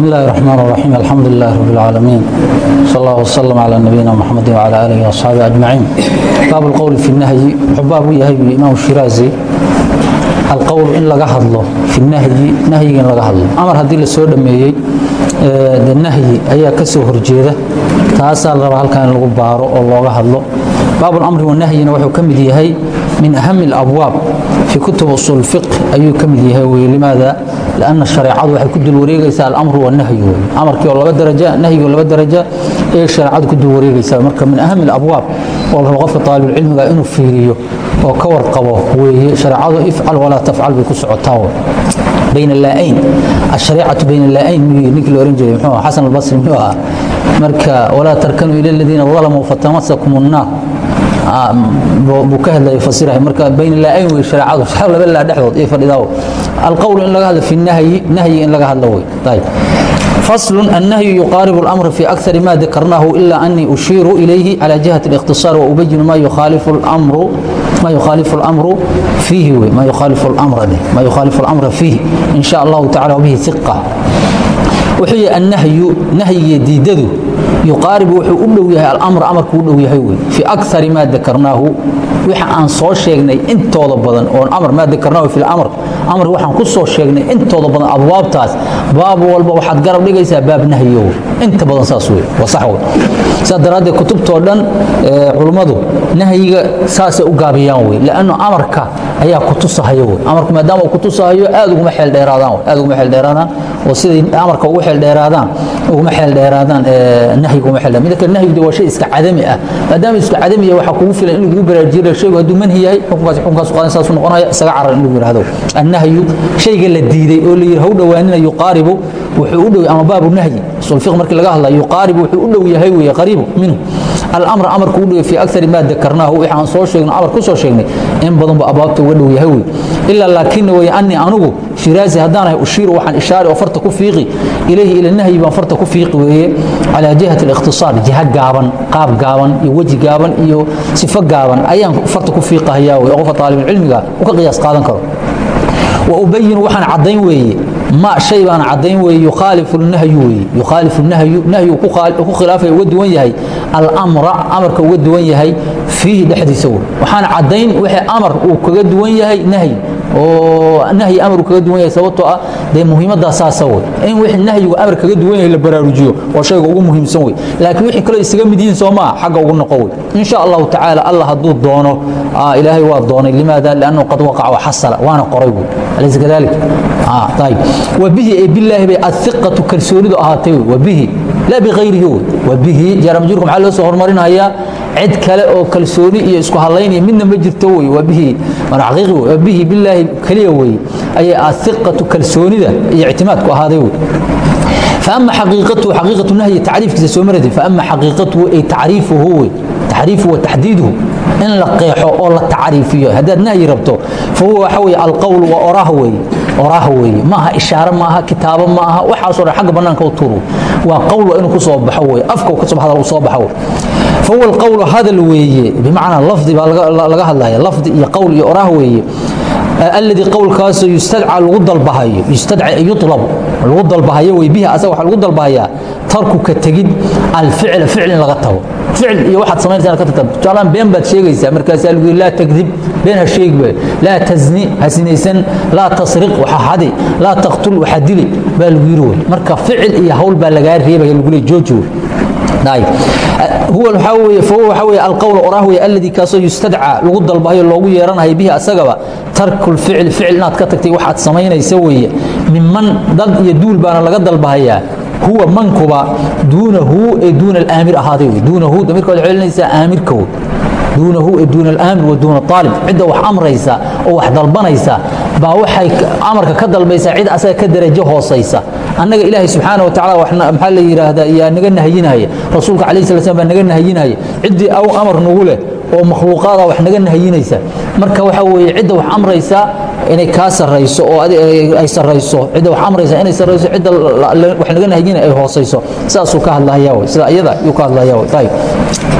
بسم الله الرحمن الرحيم الحمد لله رب العالمين صلى الله وسلم على نبينا محمد وعلى آله وأصحابه أجمعين باب القول في النهي حباب يهي إمام الشيرازي القول إن لغا هدلو في النهي نهي إن لغا هدلو أمر هدي لسو دميي النهي أيا كسو هرجيدة تاسا لربا هلكان لغو بارو أو لغا هدلو باب الأمر والنهي وحو كمد يهي من أهم الأبواب في كتب أصول الفقه أيو كمد يهي لماذا؟ لأن الشريعة waxay ku dul wareegaysaa al-amru wa nahyu amarkii oo laba daraja nahyiga laba daraja ee shariicadu ku dul wareegaysaa marka min aham al-abwaab oo qofka talib ilmiga inuu fiiriyo oo ka warqabo weeye shariicadu ifcal wala tafcal bi ku socotaa بين اللائين الشريعة بين اللائين نيك لورنجي محمد حسن البصري محمد مركا ولا تركنوا إلى الذين ظلموا فتمسكم النار buu ka hadlaya fasirahay marka bayn laa-ayn wey shareecadu shar laba laa dhexdood iyo fadhidaa alqowl in laga hadlo fi nahyi nahyi in laga hadlo wey ayib فصل النهي يقارب الأمر في أكثر ما ذكرناه إلا أني أشير إليه على جهة الاختصار وأبين ما يخالف الأمر ما يخالف الأمر فيه ما يخالف الأمر ده ما يخالف الأمر فيه إن شاء الله تعالى وبه ثقة وحي النهي نهي ديدده yuqaarib wuxuu u dhow yahay alamr amarku u dhow yahay wey fii akari maa dakarnaahu. Waxa aan soo sheegnay intooda badan oon amar maa dakarnaahu fi lamr amar waxaan ku soo sheegnay intooda badan abwaabtaas. Baab walba waxaad garab dhigaysaa baab nahyow inta badan saas wey waa sax wey saa daraaddeed kutubtoo dhan culummadu nahyiga saasay u gaabiyaan wey lanno amarka ayaa kutusahayo wey amarku maadaama uu kutusahayo aad uguma xeeldheeraadaan aad uguma xeeldheeraadaan oo siday amarka ugu xeeldheeraadaan uguma xeeldheeraadaan dheeraadaan nahyiga uma xeel midka nahyigu waa shay iska cadami ah. Maadaama iska cadami ah waxa kugu filan in lagu baraajiyo shaygu hadduu manhi yahay xukunkaas xukunkaas qaadan saas noqonaya isaga carar in lagu yiraahdo. Annahyu shayga la diiday oo la yiraahdo dhawaanina yuqaaribu wuxuu u dhow ama baabu nahyi. Usul fiqh markii laga hadlayo yuqaaribu wuxuu u dhow yahay weeye qariibu minhu alamr amarku udhow fi aar maa dakarnaahu? W aan soo sheegno amar ku soo sheegnay. In badanbu abaabta uga dhow yahay wey ilaa laakina wey anii anugu shiraazi haddaanahay ushiiru waxaan ishaari oo farta ku fiiqi. Ilayhi ila nahyi baan farta ku fiiqi weeye. Calaa jihati alikhtisaar jiha gaaban qaab gaaban iyo weji gaaban iyo sifo gaaban. Ayaan farta ku fiiqahayaa wey oo qofka aalibulcilmiga u ka qiyaas qaadan karo. Wa ubayinu waxaan caddayn weeye ma shay baana cadayn weye yukhaalifu nahyu weye yukhaalifu nahyu nahyu ku khilaafaya uga duwan yahay. Almra amarka uga duwan yahay fiihi dhexdiisa wey waxaana caddayn wixii amar uu kaga duwan yahay nahyi. Oo nahyi amar uu kaga duwan yahay sababtoo ah dee muhiimaddaa saasa wey in wixii nahyigu amar kaga duwan yahay la baraarujiyo waa shayga ugu muhiimsan wey laakiin wixii kaloo isaga mid yihiin soo maa xagga ugu noqo wey in sha allahu tacaala allah hadduu doono ilaahay waa doonay. Limaada? Liannahu qad waqaca wa xasala. Waana qoray wey alaysa kadalik? Ayib wabihi ee bilaahi bay adiqatu kalsoonidu ahaatay wey wabihi laa biqayrihi wey wabihi jaara majuurka maxaa loo soo horumarinayaa cid kale oo kalsooni iyo isku halaynaya midna ma jirto way wabihi mar xaqiiqi way wabihi billahi kaliya way ay athiqatu kalsoonida iyo ictimaadku ahaaday way فأما حقيقته حقيقة النهي تعريف كذا سومرده فأما حقيقته أي تعريفه هو تعريفه وتحديده in la qeexo oo la tacriifiyo. Haddaad nahyi rabto fahuwa waxa weye alqowl waa oraah weye oraah weeye. Maaha ishaare maaha kitaabo maaha waxaasoo dhan agga bannaanka u tuuru waa qowl waa inuu ku baxo weye afka ka soo hadal u soo baxo fahuwa alqowlu hadal weeye. Bimacnaa lafdi baa laga hadlaya lafdi iyo qowl iyo oraah weeye. Alladii qowlkaasoo yustadca lagu dalbahayo. Yustadca yulabu lagu dalbahayo weybiha asaga waxaa lagu dalbahayaa tarkuka tegid alficla ficlin laga tago. Ficil iyo waxaad samaynaysa ka tagtaan tusaalahaan been baad sheegaysaa markaasaa lagu yidhi laa tagdib. Been ha sheegi laa tazni ha laa tasriq waxa hadi. Laa taqtul waxa dili. Baa lagu yidhi wey marka ficil iyo hawl baa lagaa reebaya lagu leey jooji aladi kaasoo yustadcaa lagu dalbahayo loogu yeeranayo bihi asagaba tarkulficli ficil inaad ka tagtay waxaad samaynaysa weeye. Minman dad iyo duul baana laga dalbahayaa. Huwa mankuba duunahu ee duuna alaamir ahaaday duunahu damirka waxay celinaysaa aamirkood. Duunahu ee duuna alaamir wa duuna aalib cidda wax amraysa oo wax dalbanaysa baa waxay amarka ka dalbaysaa cid asaga ka darajo hoosaysa annaga ilaahay subxaanahu wa tacaala waxna maxaa la yidhaahdaa yaa naga nahayinaya. Rasuulka calayhi salatu slam baa naga nahayinaya. Ciddii aw amar nagu leh oo makhluuqaada wax naga nahayinaysa. Marka waxa weeye cidda wax amraysa inay kaa sarayso oo ay sarayso cidda wax amraysa inay sarayso cidda wax laga nahyin ay hoosayso. Saasuu ka hadlaya wey. Sida iyada yuu ka hadlaya wey. Ayib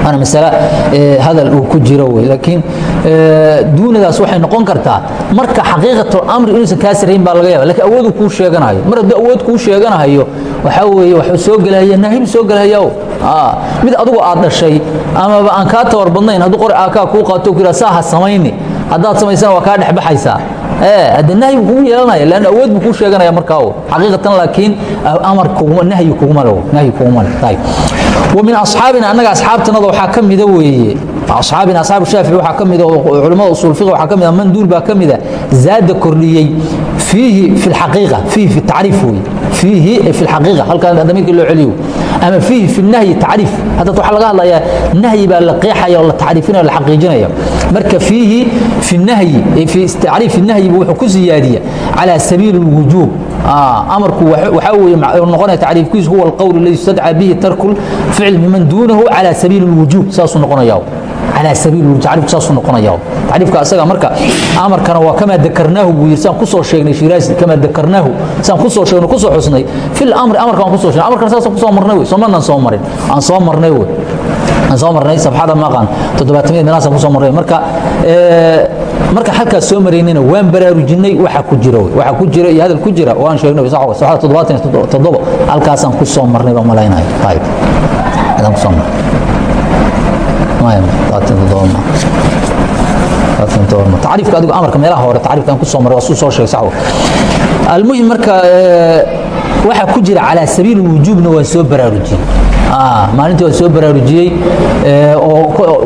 waana masale eh, hadal uu ku jiro wey. Laakiin eh, duunidaas waxay noqon kartaa marka xaqiiqatul amri inuusan kaa sarayn baa laga yaaba lakiin awooduu kuu sheeganayo. Mar hadduu awood kuu sheeganahayo waxaa weeye waxuu soo gelahaya nahibu soo gelahayaa mid adugu aad dhashay amaba aan kaa tawar badnayn hadduu qor aakaa kuu qaato ku yidhaa saa ha samayni haddaad samaysana waa kaa dhexbaxaysaa hadde nahyi kugu yeelanaya lanna awood buu kuu sheeganaya markaa xaqiiqatan laakiin amar kuguma nahyi kuguma le nahyi kuguma le min asxaabina annaga asxaabtanada waxaa ka mida weeye. Asxaabina asxaabu shaafici waxaa ka mida culimmada usul fiqh waxaa ka mida manduur baa ka mida. Zaada kordhiyey iihi i aiia iihi i tarii w iihi i aiia halkaan damirkii loo celiyo ama fiihi fi nahyi tacriif hadda waxaa laga hadlayaa nahyi baa la qeexaya oo la tacriifinaya o la xaqiijinaya marka fiihi fi nahyi tacriif nahyibu wuxuu ku siyaadiya calaa sabiili اlwujuub amarku waxaa weye noqonaya tacriifkiisu huwa alqowl aladi istadca bihi tarku ficl miman duunahu calaa sabiili اlwujuub saasuu noqonaya calaa sabiil wujub tacriifku saasuu noqonaya tariifka isaga marka amarkana waa kamaa dakarnaahu buu yiri saan ku soo sheegnay shiraasi kamaa dakarnaahu saan ku soo sheegnay ku soo xusnay fil amri amarka aan ku soo sheegnay amarkana saasan ku soo marnay way soomaanan soo marin aan soo marnay way aan soo marnay sabxada maqan toddobaatameed meelaasaan ku soo marnay. Marka marka halkaas soo maraynayna waan baraarujinay waxa ku jira waxa ku jira iyo hadal ku jira oo aan sheegnay sax waa saxada toddobaatan toddoba halkaasaan ku soo marnay baan malaynahay tayib hadaan ku soo marnay. Maayam toddobaatan toddoba ma tacriifka adigu amarka meelaha hore tacriifkan ku soo maray waa suu soo sheegay sax almuhim marka waxaa ku jira calaa sabiil wujuubna waan soo baraarujiyey. Maalintii waan soo baraarujiyey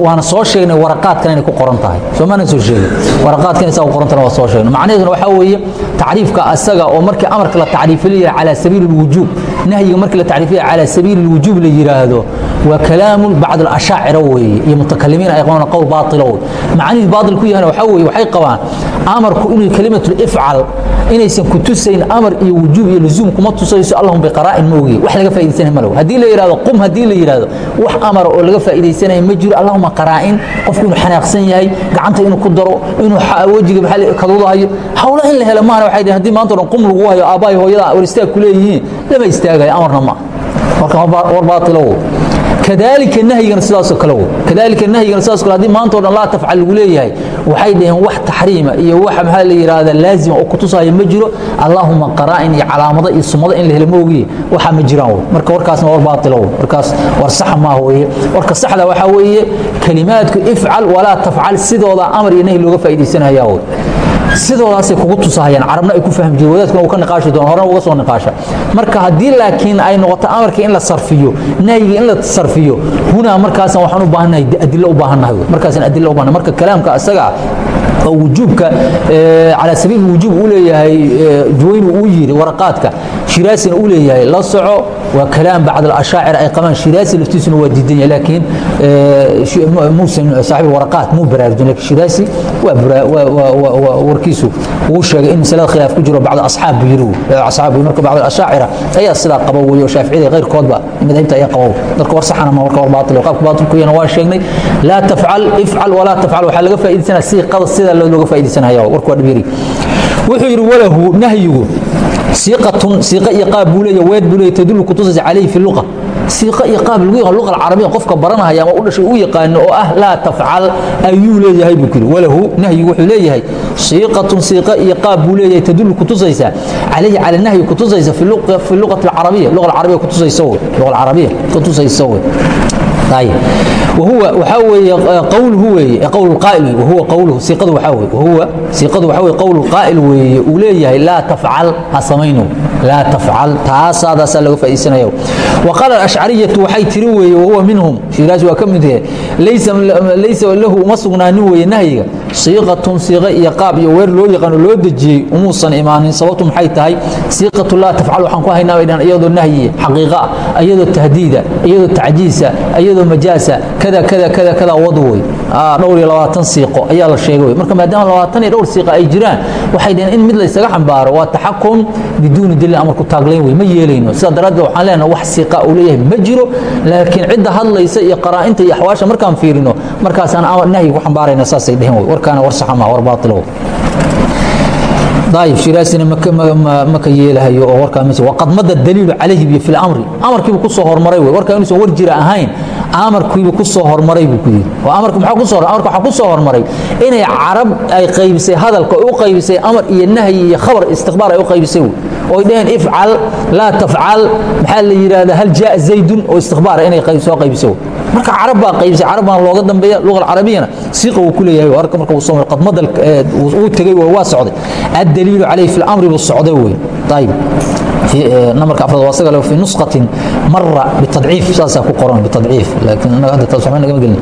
waana soo sheegnay waraqaadkan inay ku qoran tahay. Soo maana soo sheegay? Waraqaadkan isaa ku qoran tahay waa soo sheegnay. Macnaheeduna waxaa weeye tacriifka asaga oo markii amarka la tacriifinayo calaa sabiili lwujuub nahyiga markii la tacriifinayo calaa sabiili lwujuub la waa alaam bacd ashaacira weye iyo mutakalimiin ay qabaan qowl baailo wey macnihii baail ku yahana waxaa weye waxay qabaan amarku inuu kelimatul ifcal inaysan ku tusayn amar iyo wujuub iyo lusuum kuma tusayso allahum biqaraa'in maogiye wax laga faa'idaysana ma laho haddii la yidhahdo qum haddii la yidhahdo wax amara oo laga faa'iidaysanaya ma jiro allahuma qaraa'in qofku inuu xanaaqsan yahay gacanta inuu ku daro inuu wejiga maxaa kaduda hayo hawla in la helo maana waxay dhaheen haddii maanta o dhan qum lagu hayo aabbahay hooyada war istaag ku leeyihiin lama istaagayo amarna ma. Marka war baailow kadalika nahyigana sidaasoo kale wo kadalika nahyigana sidaas kale haddii maanta o dhan laa tafcal lagu leeyahay waxay dhaheen wax taxriima iyo wax maxaa la yidhaahda laazima oo kutusaya ma jiro. Allahuma qaraa'in iyo calaamado iyo sumado in la helo moogiye waxaa ma jiraan wey marka warkaasna war baatilo wey warkaas war saxa maaha weeye warka saxda waxaa weeye kelimaadku ifcal walaa tafcal sidooda amar iyo nahy looga faa'iidaysanaya wey sidoodaasay kugu tusahayaan carabna ay ku fahmi jireen wadaadkuna uu ka niqaashi doona horena uga soo niqaasha marka haddii laakiin ay noqoto amarka in la sarfiyo nahyiga in la sarfiyo hunaa markaasan waxaan u baahannahay adilo u baahannahay markaasan adilo u baahannahay marka kalaamka asaga oo wujuubka calaa sabiil wujuub uu leeyahay juwaynu uu yiri waraqaadka shiraasina uu leeyahay la soco waa kalaam bacd al-ashaacir ay qabaan. Shiraasi laftiisuna waa diidan yahay laakiin muusa saaxiib waraqaat muu baraarujin laakiin shiraasi waa warkiisu uu sheegay in masalada khilaaf ku jiro bacd asxaab buu yiri asxaab marka bacd al-ashaacira ayaa sidaa qaba weeyo shaaficiyada qayrkoodba madhabta ayaa qaba marka war saxana ma warka war baatil qaabka baatilku yana waa sheegnay laa tafcal ifcal walaa tafcal waxaa laga faa'iidaysanaa sida looga faa'iidaysanaya warku waa dhibiri wuxuu yidhi walahu nahyigu alcarabiya qofka baranaya ama u dhashay u yaqaano oo ah laa tafcal ayuu leeyahay buu walahu nahyigu wuxuu leeyahay. Siiqatun siiqa iyo qaab buu leeyahay tadullu kutusaysa calayhi cala nahyi kutusaysa fi luqati alcarabiya. Luqa alcarabiya kutusaysa wey luqa alcarabiya kutusaysa wey leeyahay laa tafcal ha samayno laa tafcal taasaadaasaa laga faaiisanaya waqaala ashcariyatu waxay tiri weeye wahuwa minhum shiiraas waa ka mid yahe laysa lahu uma sugnaanin weeye nahyiga siiqatun siiqa iyo qaab iyo weer loo yaqaano loo dejiyey umuusan imaanin. Sababtu maxay tahay? Siiqatu laa tafcal waxaan ku haynaa bay iyadoo nahyi xaqiiqa ah iyadoo tahdiida iyadoo tacjiisa iyadoo majaasa kada kada kada kada wadu wey Ah, dhowr iyo labaatan siiqo ayaa la sheegay. Marka maadaama labaatan iyo dhowr siiqo ay jiraan waxay dhaheen in mid laysaga xambaaro waa taxakum biduuni daliil amarku taaglayn wey ma yeelayno. Sidaa daraaddeed waxaan leenaha wax siiqa uu leeyahay ma jiro laakiin cidda hadlaysa iyo qaraa'inta iyo axwaasha markaan fiirino markaasaan amar nahyi ku xambaarayna saasay dheheen wey. Warkaana war saxa maha war baatilow ayib shiraasina maka yeelahayo oo warkaa waqad mada daliilu calayhi biyo fi lamri amarkiibu ku soo hormaray wey. Warkaa inuusan war jira ahayn amarkiibu ku soo hormaray buu ku yidhi. Oo amarku maxaa ku soo hormaray amarku waxaa ku soo hormaray inay carab ay qaybisay hadalka u qaybisay amar iyo nahyi iyo khabar istiqbaal ay u qaybisay wey oo ay dhaheen ifcal laa tafcal. Maxaa la yidhaahda hal jaa zaydun oo istiqbaara ah inay soo qaybisay wey marka carab baa qaybisay carab baan looga dambeeya luqa alcarabiyana siiqa wuu ku leeyahay warka marka uu soo maro qadmadal uu tegay waa socday. Addaliilu calayhi fi lamri buu socday wey ayib nambarka afraad waa sagale fi nusqatin mara bitadciif saasaa ku qoran bitadciif. Laakiin innaga hadda taas waxba nagama gelin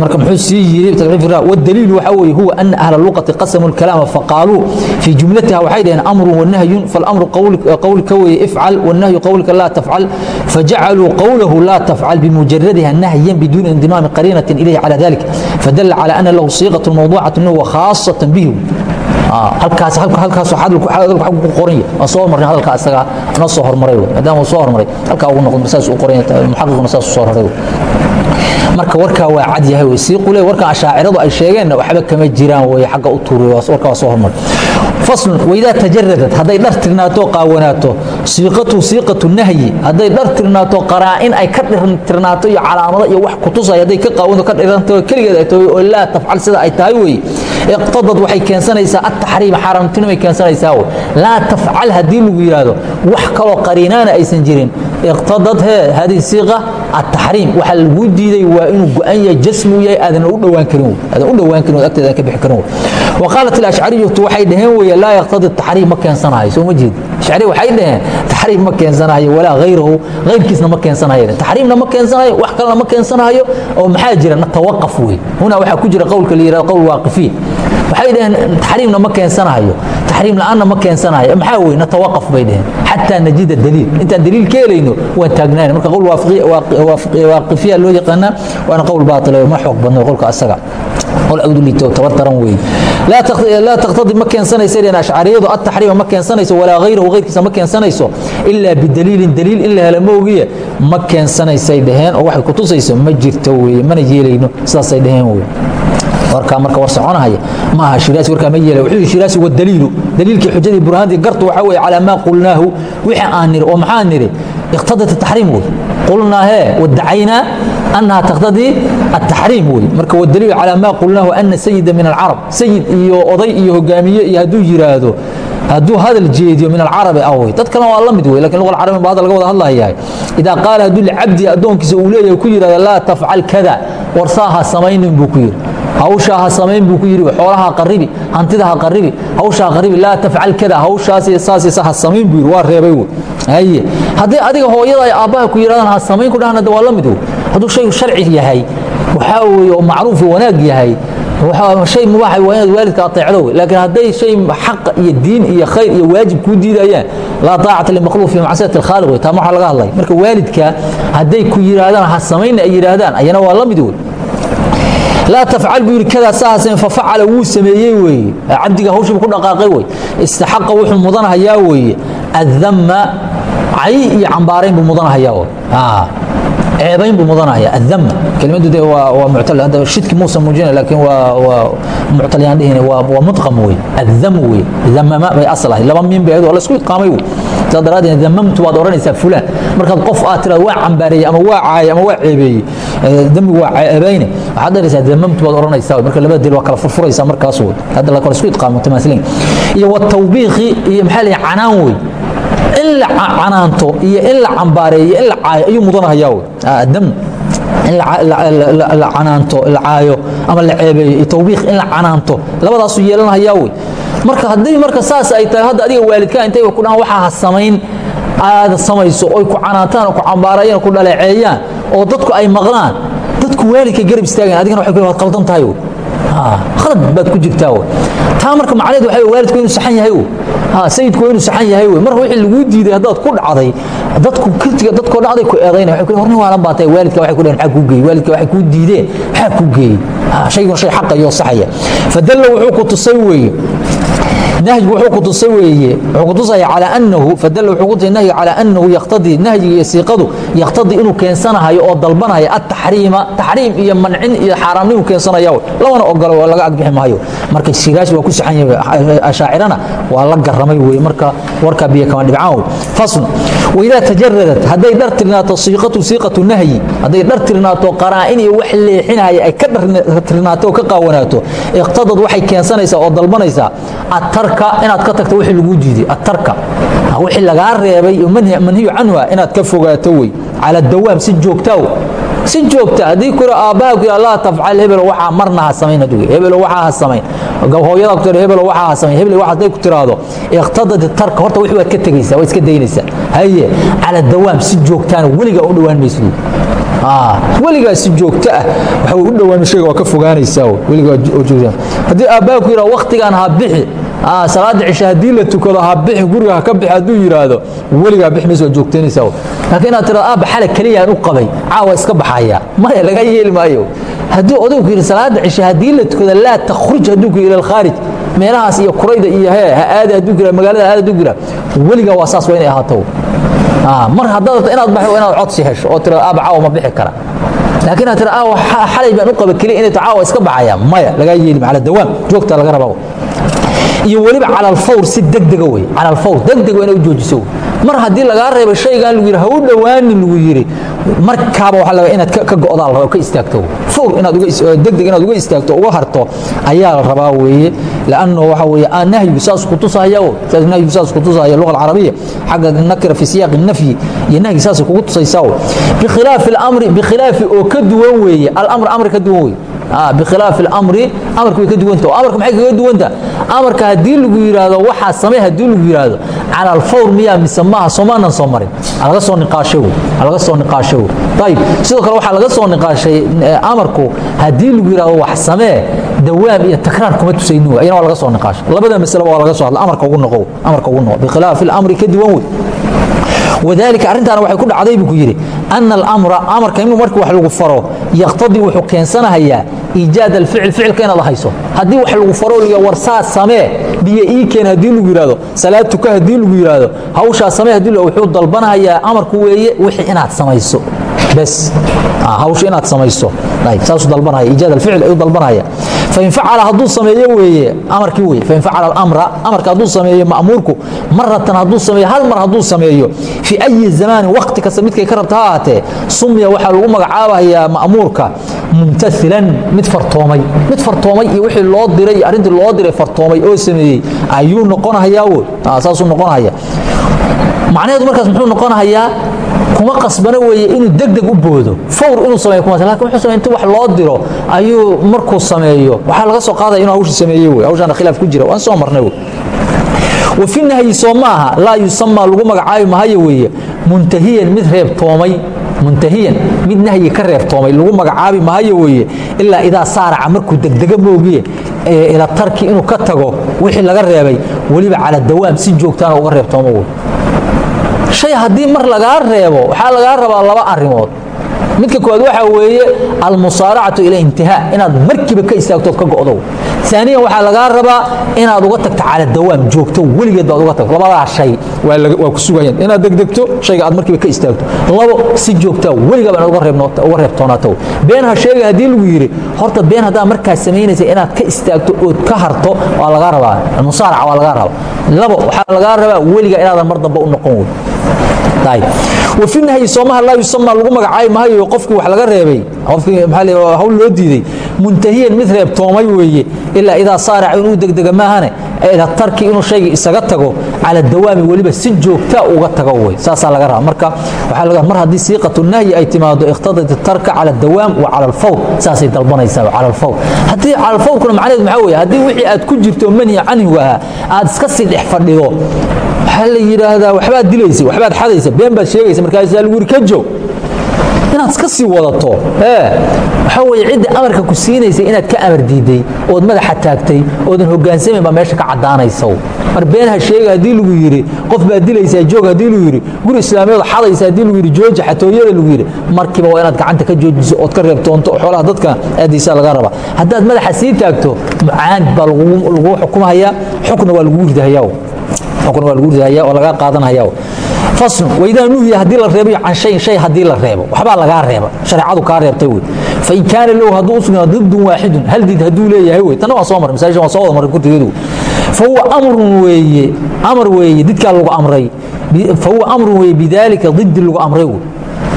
marka muxuu sii yiri tadciif ra wadaliil waxa weeye huwa an ahla luqati qasamu alkalaam faqaaluu fi jumlatiha waxay dhaheen amru wa nahyun falamru qawlka weeye ifcal wanahyu qawlka laa tafcal fajacaluu qawlahu laa tafcal bimujaradiha nahyan biduuni indimaami qariinatin ilayhi cala dalik fadala cala ana lahu siiqatu mawduucatu lahu wa khaasatan bihi halkaas ku qoranya aan soo hormarnay hadalka isaga na soo hormaray maadaama uu soo hormaray halkaa ugu noqdo saas u qoranya muxaqiqna saas soo raray marka warkaa waa cad yahay wey. Sii qule warka ashaaciradu ay sheegeenna waxba kama jiraan wey. Xagga u tuuriyo warka soo hormar faslun waidaa tajaradad hadday dhar tirnaatoo qaawanaato siiqatu siiqatu nahyi hadday dhar tirnaato qaraa'in ay ka tirnaato iyo calaamado iyo wax kutusay hadday ka qaawanto ka dhiranto keligeed ay tahay oo laa tafcal sida ay tahay weye iqtadad waxay keensanaysaa ataxriim xaaraamtinimay keensanaysaa laa tafcal haddii lagu yidhaahdo wax kaloo qariinaana aysan jirin iqtadad he hadihi siiqa ataxriim waxaa laguu diiday waa inuu go-an yahay jasmu yahay aadana u dhowaan karin aadan u dhowaan karin ood agteedan ka bixi karin waqaalat alashcariyatu waxay dhaheen weeye laa yaqtadi taxriim ma keensanayo ma jeed hicri waxay dhaheen taxriim ma keensanahayo walaa hayrahu ayrkiisna ma keensanayo. Taxriimna ma keensanayo wax kalena ma keensanahayo oo maxaa jira? Natawaqaf wey hunaa waxaa ku jira qowlka la yihah qowl waaqifiin waxay dhaheen taxriimna ma keensanahayo taxriim la'aanna ma keensanahayo maxaa wey natawaqaf bay dhaheen. Xataa najida daliil. Intaan daliil ka helayno waan taagnaana marka qowl waaqifiya loo yaqaana waana qowl baatila ma xoog badno qolka asaga من يجيلينه ساس دهان وين warka marka war soconaya maaha shiraasi warka ma yeelay wuxuu shiraasi waa daliilu daliilkii xujadii burhaantii gartu waxa weeye calaa maa qulnaahu wixii aan niri oo maxaan niri اقتضت التحريم وي قلنا هي وادعينا أنها تقتضي التحريم وي مركا والدليل على ما قلناه أن سيد من العرب سيد إيو أضي إيو قامية يهدو جرادو هدو هذا الجيد من العرب أوي تتكلم والله مدوي لكن اللغة العربية بعض القوة الله هي إذا قال هدو العبد أدون كسؤولية يكير لا تفعل كذا ورصاها سمين بكير hawshaa ha samayn buu ku yidhi xoolaha qaribi hantida ha qaribi hawshaa qaribi laa tafcal kada hawshaas saas ha samayn buu yidhi waa reebay wey haye haddii adiga hooyada ay aabbaha ku yidhahdaan ha samayn ku dhahna waa la mid wey hadduu shaygu sharci yahay waxaa weeye oo macruuf iyo wanaag yahay shay mubaax waa inaad waalidka ateecdo laakiin hadday shay xaq iyo diin iyo khayr iyo waajib kuu diidayaan laa taacata limakhluuq fi macsiyati alkhaaliq wey. Taa waxaa laga hadlay. Marka waalidka hadday ku yidhaahdaan ha samaynna ay yidhaahdaan ayana waa la mid wey laa tafcal buu yidhi kadaa sahaaseen fafacala wuu sameeyey weeye. Cabdiga hawshiibu ku dhaqaaqay wey istaxaqa wuxuu mudanhayaa weeye. Addama cay iyo cambaarayn buu mudanhayaa wey ceebayn buu mudanaya adam kelimadu de waa muctal. Hadda shidki muusa muujinaya laakiin waa waa muctal yaan dhihin waa waa mudqam wey adam wey damama bay asal ahay laba miin bay ayadoo la isku idqaamay wey sidaa daraadeed damamtu waad odhanaysaa fulaan. Markaad qof aad tiraad waa cambaareeyey ama waa caayay ama waa ceebeeyey dambi waa ceebayne waxaad dharaysaa dhammamtu waad oranaysaa marka labada dil waa kala furfuraysaa markaas wey hadda la kala isku idqaamo tamaasiliin. Iyo watawbiiqi iyo maxaa la canaan wey in la canaanto iyo in la cambaareeyo in la caayo ayuu mudanahayaa wey dam in la canaanto la caayo ama la ceebeeyo iyo tawbiiq in la canaanto. Labadaasuu yeelanahayaa wey marka haddii marka saas ay tahay hadda adiga waalidkaa intay ku dhahaan waxaa ha samayn. Aada samayso oy ku canaantaan oo ku cambaarayaan ku dhaleeceeyaan oo dadku ay maqlaan dadku waalidka garab istaagaan adigana ku waad qaldan tahay khalad baad ku jirtaa taa marka macnaheedu waxay waalidku inuu saxan yahay wey sayidku waa inuu saxan yahay marka wixii laguu diiday haddaad ku dhacday dadku kirtiga dadkoo dhacday ku eedayna waxay ku horni waalan baatay waalidka waxay ku dhaheen maxaa kuu geeyey? Waalidka waxay kuu diideen maxaa kuu geeyey? Shayguna shay xaqa iyo saxaya. Fadalla wuxuu ku tusay weeye nahyigu wuxuu ku tusay weeye wuxuu ku tusaya calaa annahu fadalla wuxuu ku tusay nahyiga calaa annahu yaqhtadii nahyiga iyo siiqadu yaqhtadii inuu keensanahayo oo dalbanaya ataxriima taxriim iyo mancin iyo xaaraamni inuu keensanaya lawana ogolo waa laga agbixi maayo. Marka sigaas waa ku saxan yahay ashaacirana waa la garamay weeye. Marka warka biyo kama dhibcaan wey fasl waidaa tajaradat hadday dhar tirinaato siiqatu siiqatu nahyi hadday dhar tirinaato qaraa'in iyo wax leexinaya ay ka dhar tirinaato oo ka qaawanaato iqtadad waxay keensanaysaa oo dalbanaysaa atarka atarka inaad ka tagto wixii laguu diiday atarka wixii lagaa reebay manhiyu canhuha inaad ka fogaato wey. Cala dawaam si joogtaa si joogta haddii kure aabbaha ku laa tafcal hebelo waxaa marna ha samayn adug hebelo waxaa ha samayn. Hooyada ku tira hebelo waxaa ha samayn. Hebel wax hadday ku tiraahdo iqtadad tarka horta wixii waad ka tegaysaa waad iska daynaysaa haye cala dawaam si joogtaana weligaa u dhowaan maysid weligaa si joogto ah waxa u dhowaan shayga waa ka fogaanaysaa weligaa joogtaa haddii aabbaha ku yidhaha waktigan ha bixi salaada cisha haddii la tukado ha bixi guriga ha ka bixi hadduu yidhaahdo weligaa bixi mayso joogtaynaysaa laakiin inaad tirado aabba xale keliyaan u qabay caawa iska baxaya maya laga yeeli maayo. Hadduu odaygu yidhi salaada cisha haddii la tukado laa takhruj hadduu ku ila alkhaarij meelahaas iyo kurayda iyo hee ha aada hadduu gira magaalada aada hadduu gira weligaa waa saas waa inay ahaato. Mar haddaad inaad baxo inaad codsi hesho oo tirado aabba caawa ma bixi kara. Laakiin aad tira aawa xalay baan u qaba keliya inay caawa iska baxaya maya lagaa yeeli cala dawaam joogta laga rabaa iyo weliba calalfawr si degdega wey calalfawr degdeg waa ina u joojiso. Mar haddii lagaa reebay shaygan lagu yidhi ha u dhowaanin lagu yidhi markaaba waxaa laga inaad ka go'daa la ka istaagto. Fawr inaad degdeg inaad uga istaagto uga harto ayaa la rabaa weeye. Laanno waxa weeye aan nahyigu saas ku tusahaya nahyigu saas ku tusahaya luqa alcarabiya xagga nakira fi siyaaq nafyi iyo nahyi saas kugu tusaysaa bikhilaaf al'amri bikhilaafi oo ka duwan weeye al'amr amri ka duwan weeye. Ah, bkhilaaf اamri amarka way ka duwanta. Amarka may kaga duwanta? Amarka haddii lagu yidhaahdo waxaa samey haddii lagu yidhaahdo cala alfawr miyaa mise maaha soomaanan soo marin. Laga soo niqaashaga soo niqaashago ayb sidoo kale waxaa laga soo niqaashay eh, amarku haddii lagu yidhahdo wax samee dawaam iyo takraar kuma tusayni ayana waa laga soo niqaasha labada masleba waa laga soo hadla amarka ugu noqo bkhilaaf اamri ka duwan wey wadalika arrintaana waxay ku dhacday buu ku yidhi ana alamra amarka inuu markii wax lagu faro yaqtadii wuxuu keensanahayaa iijaad alficil ficilka inaad hayso. Haddii wax lagu faro liga war saas samee biyo ii keen haddii lagu yidhahdo salaad haddii lagu yidhahdo hawshaa samee haddii wuxuu dalbanahayaa amarku weeye wixii inaad samayso. Bes hawsha inaad samayso. Saasuu dalbanaya iijaad alficil ayuu dalbanaya. Fain facala hadduu sameeyo weeye amarkii weye fain facala alamra amarka hadduu sameeyo ma'muurku maratan hadduu sameeyo hal mar hadduu sameeyo fii ayi zamaanin wakti kasta midkay ka rabta ha ahaatee sumiya waxaa lagu magacaabayaa ma'muurka mumtailan mid fartoomay. Mid fartoomay iyo wixii loo diray iyo arrintii loo diray fartoomay oo sameeyey ayuu noqonahayaa wey saasuu noqonahaya macnaheedu markaas muxuu noqonahayaa kuma qasbana weeye inuu degdeg u boodo fawr inuu sameeyo kuma laakiin wuxuu sameeyo inta wax loo diro ayuu markuu sameeyo. Waxaa laga soo qaadaya inuu hawshii sameeyey wey hawshaana khilaaf ku jira waan soo marnay wey wafi nahyi soo maaha laa yusamaa lagu magacaabi mahayo weeye muntahiyan mid reebtoomay muntahiyan. Mid nahyi ka reebtoomay lagu magacaabi mahayo weeye ilaa idaa saaraca markuu degdega moogiye ila tarki inuu ka tago wixii laga reebay weliba cala dawaam si joogtaana uga reebtoomo wey shay haddii mar lagaa reebo waxaa lagaa rabaa laba arimood midka koowaad waxaa weeye almusaaracatu ila intihaa inaad markiiba ka istaagtood ka go'do aaniyan waxaa lagaa rabaa inaad uga tagto cala dawaam joogto weligeed baad uga tagto. Labadaa shay waa ku sugayaan. Inaad degdegto shayga aad markiiba ka istaagto. Labo si joogtaa weligaaba inaad uga reebtoonaato been sheega haddii lagu yidhi horta been haddaa markaa samaynaysa inaad ka istaagto ood ka harto waa lagaa rabaa. Almusaaraca waa lagaa rabaa. Labo waxaa lagaa rabaa weliga inaadan mar dambe u noqon wey wafi nahyi soomaha laa yusama lagu magacaabi maayo qofkii wax laga reebay qofkii hawl loo diiday. Muntahiyan mid reebtoomay weeye ilaa idaa saaraca inuu degdega maahane tarki inuu shayga isaga tago cala dawaami weliba si joogta uga tago wey saasaa laga raba marka laga mar haddii siiqatu nahyi ay timaado ikhtadat tarka cala dawaam wa cala alfawr saasay dalbanaysaa cala alfawr haddii cala alfawrkuna macnaheedu maxaa weeye? Haddii wixii aad ku jirto manhi canhigu ahaa aad iska sii dhex fadhido waxaa la yidhaahdaa waxbaad dilaysa waxbaad xadaysa been baad sheegaysa markaasaa lagu yidhi ka joog. Inaad iska sii wadato. Waxaa weye cidda amarka ku siinaysa inaad ka amar diiday ood madaxa taagtay oodan hogaansamayn baa meesha ka caddaanaysa mar been ha sheega haddii lagu yidhi qof baad dilaysaa joog haddii lagu yidhi guri islaamiyaed xadaysa haddii lagu yidhi jooji xatooyada lagu yidhi markiiba waa inaad gacanta ka joojiso ood ka reebtoonto xoolaha dadka aadaysaa laga rabaa haddaad madaxa sii taagto mucaand baa lagu xukumhayaa xukna waa lagu ridahayaa xukna waa lagu ridahaya oo lagaa qaadanhayaa fasl waidaa nuhiya haddii la reebayo can shayin shay haddii la reebo. Waxbaa lagaa reeba shareecadu kaa reebtay wey. Fain kaana lahu hadduu u sugnaa didun waaxidun hal did hadduu leeyahay wey. Tanna waa soo maray masaajishan waa soo wada maray kurtigeedu fahuwa amrun weeye amar weeye didkaa lagu amray. Fahuwa amrun weeye bidaalika didi lagu amray wey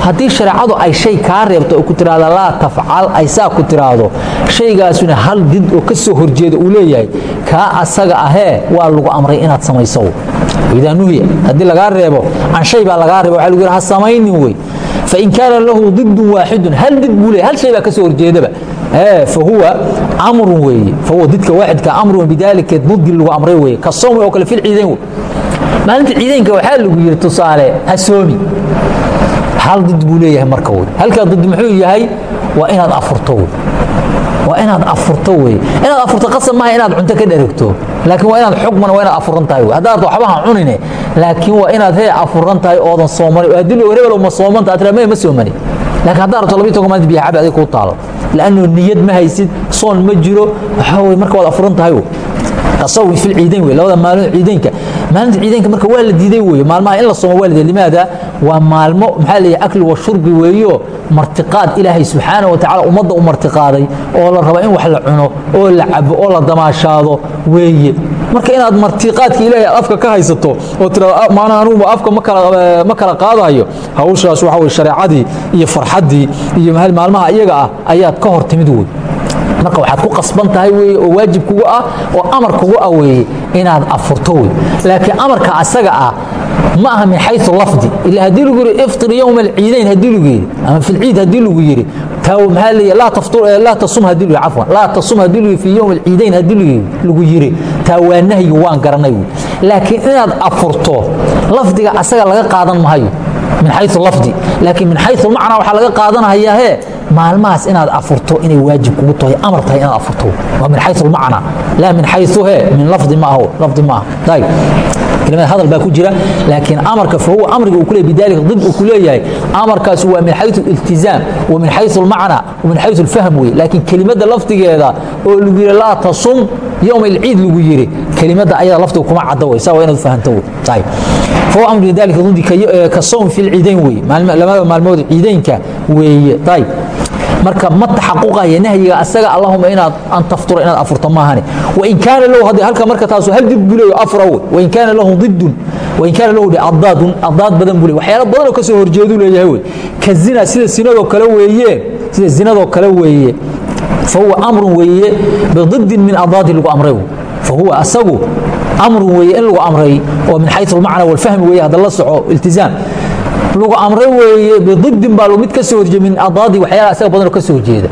haddii shareecadu ay shay kaa reebto oo ku tiraahda laa tafcal ay saa ku tiraahdo shaygaasuna hal did oo ka soo horjeeda uu leeyahay kaa asaga ahee waa lagu amray inaad samayso idaa nuhiya haddii lagaa reebo can shay baa lagaa reebo waxa lagu yidhi ha samaynin wey. Fain kaana lahu didun waaxidun hal did buu leeyahy hal shay baa ka soo horjeedaba. Fahuwa amrun weeye fahuwa didka waaxidka amrun bidaalika dudi lagu amray weeye ka soomi oo kale fil ciidayn wey. Maalinta ciidaynka waxaa lagu yidhi tusaale ha soomi hal did buu leeyahay marka wey halkaa did muxuu yahay? Waa inaad afurto wey waa inaad afurto wey inaad afurto qasab maaha inaad cunto ka dheragto laakiin waa inaad xukman waa inaad afuran tahay wey haddaad waxba ha cunine laakiin waa inaad hee afuran tahay oodan soomani. Haddii lo hebel ma soomanta aad tiraa ma soomani. Laakiin haddaa rabto labiyi toban maalinta biyo cabi adiga kuu taalo. Lanno niyad ma haysid soon ma jiro. Waxaa wey marka waad afuran tahay wey tasawin fi lciidayn wey labada maalmood ciidaynka. Maalinta ciidaynka marka waa la diiday wey maalmaha in la soomo waa la diiday. Limaada waa maalmo maxaa leeyahay akli wa shurbi weeyo martiqaad ilaahay subxaana wa tacala ummadda u martiqaaday oo la raba in wax la cuno oo la cabo oo la damaashaado weeye. Marka inaad martiqaadka ilaahay aad afka ka haysato oo tiraado maana anugu afka ma kala qaadayo. Hawshaas waxa wey shareecadii iyo farxaddii iyo maalmaha iyaga ah ayaad ka hor timid wey marka waxaad ku qasban tahay weye oo waajib kugu ah oo amar kugu ah weeye inaad afurto wey laakiin amarka asaga ah ma aha min xayu lafdi. Ila haddii lagu yidhi iftir yowma alciidayn haddii lagu yidhi ama fi haddii lagu yidhi maxaa leeya laa tasum haddii lagu cafwan laa tasum haddii lagu fi yowm alciidayn haddii lagu yidhi taa waa nahyi waan garanay laakiin inaad afurto lafdiga asaga laga qaadan mahayo min xayu lafdi. Laakiin min xayu macnaa waxaa laga qaadanhayaa hee maalmahaas inaad afurto inay waajib kugu tahay amar tahay inaad afurto. Waa min xayu lmacnaa laa min xayu he min lafdi maaho lafdi maaha ayib kelimada hadal baa ku jira laakiin amarka fahuwa amriga uu ku leeyahy bidalika did uu ku leeyahay amarkaas waa min xayu iltizaam wa min xayu lmacna wa min xayu lfahm wey laakiin kelimada lafdigeeda oo lagu yidhi laa tasum yowma alciid lagu yidhi kelimada ayada lafdiga kuma cadda wey saa waa inaad fahanto wey ayib fahuwa amru bidalika didi ka sawm fi lciidayn wey maalmood ciidaynka weeye. Ayib marka ma taxaquqaya nahyiga asaga allahuma inaad an taftura inaad afurto maahane wain kaana lahu haddii halka marka taasu hal did buu leeyo afura wey wain kaana lahu didun wain kaana lahu adaadun adaad badan buu leey waxyaalo badan oo ka soo horjeedu leeyahay wey. Ka zina sida sinadoo kale weeye sida zinadoo kale weeye fahuwa amrun weeye bididin min adaadi lagu amray fahuwa asagu amrun weeye in lagu amray oo min xayu almacna walfahmi weeye hadda la soco iltizaam lagu amray weeye bididin baa mid ka soo horjeeda min adaadi waxyaala asaga badanoo ka soo horjeeda.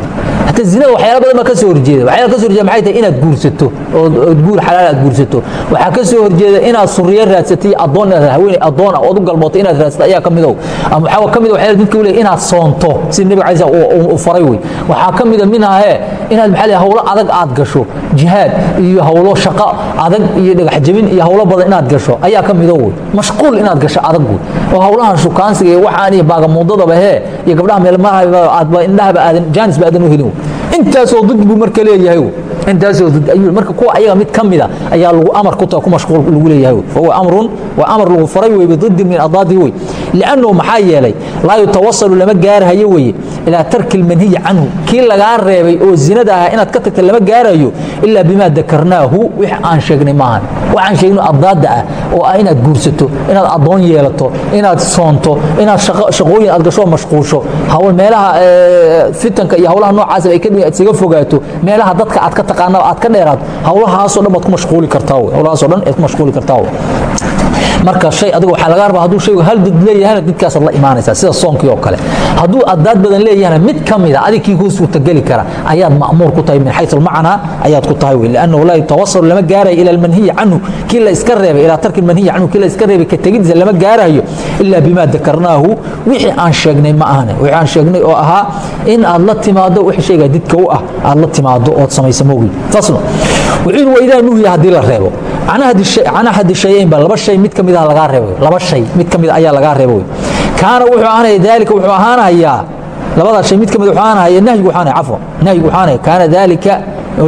Hata zinada waxyaala badan baa ka soo horjeeda. Waxyaala ka soo horjeeda maxay tahay inaad guursato ood guur xalaal aad guursato. Waxaa ka soo horjeeda inaad suriyo raadsato addoon inaad addoon ah ood u galmooto inaad raadsato ayaa ka midow ama waxaa ka mid waxyaala dadka u inaad soonto sida nebiga calay slam uu faray wey waxaa ka mida minhaa hee inaad maxaa leeyahay hawlo adag aad gasho. Jihaad iyo hawlo shaqo adag iyo dhagax jabin iyo hawlo badan inaad gasho ayaa ka midow wey mashquul inaad gasho adag wey oo hawlahan shukaansiga waxaan iyo baagamuudadaba hee iyo gabdhaha meelmahaba indhahaba aadan jaanis aadan u intaasoo did buu marka leeyahay intaasoo did ayuu marka kuwa ayaga mid ka mida ayaa lagu amar ku ku mashquul lagu leeyahay fahuwa amrun waa amar lagu faray wey bididin min adaadi wey liannahu maxaa yeelay laa yutawasalu lama gaarahayo weye ilaa tarki lmanhiyi canhu. Kii lagaa reebay oo zinada ahaa inaad ka tagta lama gaarayo ilaa bimaa dakarnaahu. Wix aan sheegnay maahan. Waxaan sheegno adaada ah oo ah inaad guursato inaad addoon yeelato inaad soonto inaad shaqooyin aad gasho mashquulsho hawl meelaha fitanka iyo hawlaha noocaas ay ka isaga fogaato meelaha dadka aad ka taqaana aad ka dheeraato hawlahaasoo dhan baad ku mashquuli kartaa hawlahaasoo dhan aad ku mashquuli kartaa marka shay adiga waxaa laga rabaa hadduu shaygu hal did leeyahana didkaasaad la imaanaysaa sida soonkii oo kale. Hadduu adaad badan leeyahana mid ka mida adig kii kuu suurtageli kara ayaad ma'muur ku tahay min xayu almacnaa ayaad ku tahay wey liannahu laa yutawasalu lama gaarayo ila almanhiyi canhu. Kii la iska reebay ilaa tarki almanhiyi canhu kii la iska reebay ka tegidiisa lama gaarayo ilaa bimaa dakarnaahu. Wixii aan sheegnay ma ahane. Wixii aan sheegnay oo ahaa in aad la timaado wixii shayga didka u ah aad la timaado ood samaysa mogi faslo wuxuu yidhi waidaa nuhiya haddii la reebo. Can axadi shayayn ba laba shay ka mid ah lagaa reebo laba shay mid ka mid ayaa lagaa reebo kaana wuxuu ahaanaya daalika wuxuu ahaanayaa labadaa shay mid ka mid wuxuu ahaanaya nahyigu ahaanaya cafwan nahyigu ahaanaya kaana daalika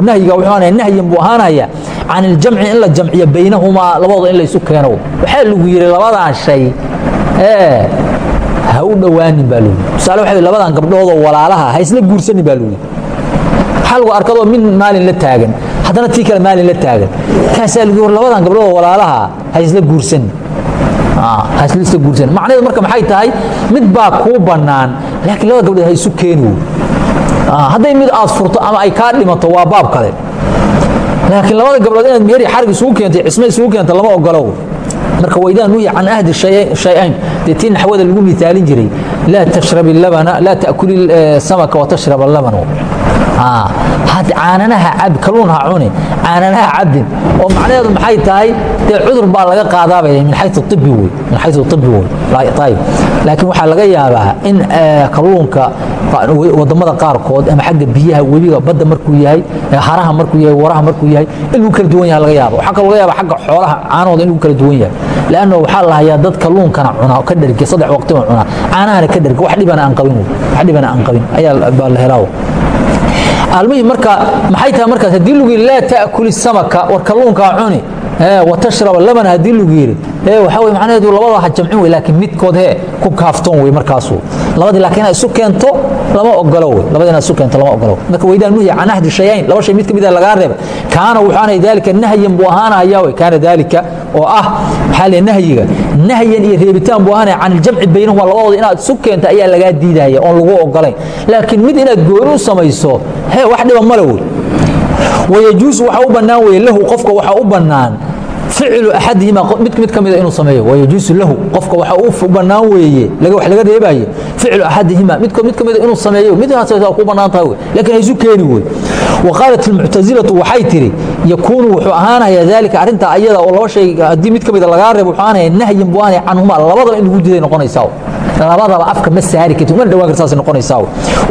nahyiga wuxuu ahaanaya nahyan buu ahaanaya can iljamci in la jamciyo baynahumaa labadooda in la isu keeno. Waxaa lagu yidhi labadan shay ee ha u dhowaanin baa lagu tusaale waxa labadan gabdhoodoo walaalaha ha isla guursanin baa lagu waxaa lagu arkadoo min maalin la taagan. Haddana tii kale maalin la taagan kaasaa lagu yiri labadan gabdhoodoo walaalaha ha isla guursanin haslista guursan. Macnaheedu marka maxay tahay? Mid baa kuu bannaan laakiin labada gabdhood ha isu keeni hadday mid aad furto ama ay kaa dhimato waa baab kale. Laakiin labada gabdhood inaad meeri xarig isugu keentay cisme isugu keenta lama ogolo marka waidaa nuhiya can ahdi shay-ayn. Dee tii naxwada lagu mithaalin jiray. Laa tashrab labana laa taakuli samaka watashrab allaban had caananaha cab kaluun ha cuni caananaha cabin oo macnaheedu maxay tahay? Dee cudur baa laga qaadaabay min xayu ibi wey min xayu ibi wey ayib laakiin waxaa laga yaabaa in kaluunka waddamada qaarkood ama xagga biyaha webiga badda markuu yahay haraha markuu yahay waraha markuu yahay in lagu kala duwan yaha laga yaaba waxaa kaloo laga yaaba xagga xoolaha caanahooda in lagu kala duwan yahay. Leanna waxaa la hayaa dad kaluunkana cuna ka dherge saddex waqti oo cuna. Caanahana ka dherge wax dhibana aan qabin ayaa baa la helaa almihii marka maxay tahay markaas? Haddii yidhi laa taakuli samaka war kalluunkaa cuni watashraba laban haddii lagu yidhi waxa wey macnaheedu labada ha jamcin wey laakiin midkood hee ku kaaftoon wey markaasu. Labadii laakiin inaad isu keento lama ogolo wey labadii inaad isu keento lama ogolo marka waydaan nuhya can ahdi shayayn laba shay mid ka mid a lagaa reeba. Kaana wuxuu ahanaya daalika nahyan buu ahaanayaa wey kaana daalika oo ah maxaa le nahyiga. Nahyan iyo reebitaan buu ahaanaya can iljamci baynahuma labadooda inaad isu keento ayaa lagaa diidaya oon lagu ogolayn laakiin mid inaad gooni u samayso he wax dhiba male wey wayajuusu waxaa u bannaan weye lahu qofka waxaa u bannaan ficlu axadihima mid mid ka mida inuu sameeyo wayajuusu lahu qofka waxaa u bannaan weeye wax laga reebaaye ficlu axadihima midkood mid ka mida inuu sameeyo midkaas ku bannaan tahay laakiin haysu keeni wey waqaalat almuctasilatu waxay tiri yakuunu wuxuu ahaanaya dalika arrintaa ayada oo laba shay haddii mid ka mida lagaa reebo wuxuu ahaanaya nahyan buu ahaanaya canhuma labadaba in lagu diiday noqonaysaa labadaba afka ma saari karti umana dhawaan karta saasay noqonaysaa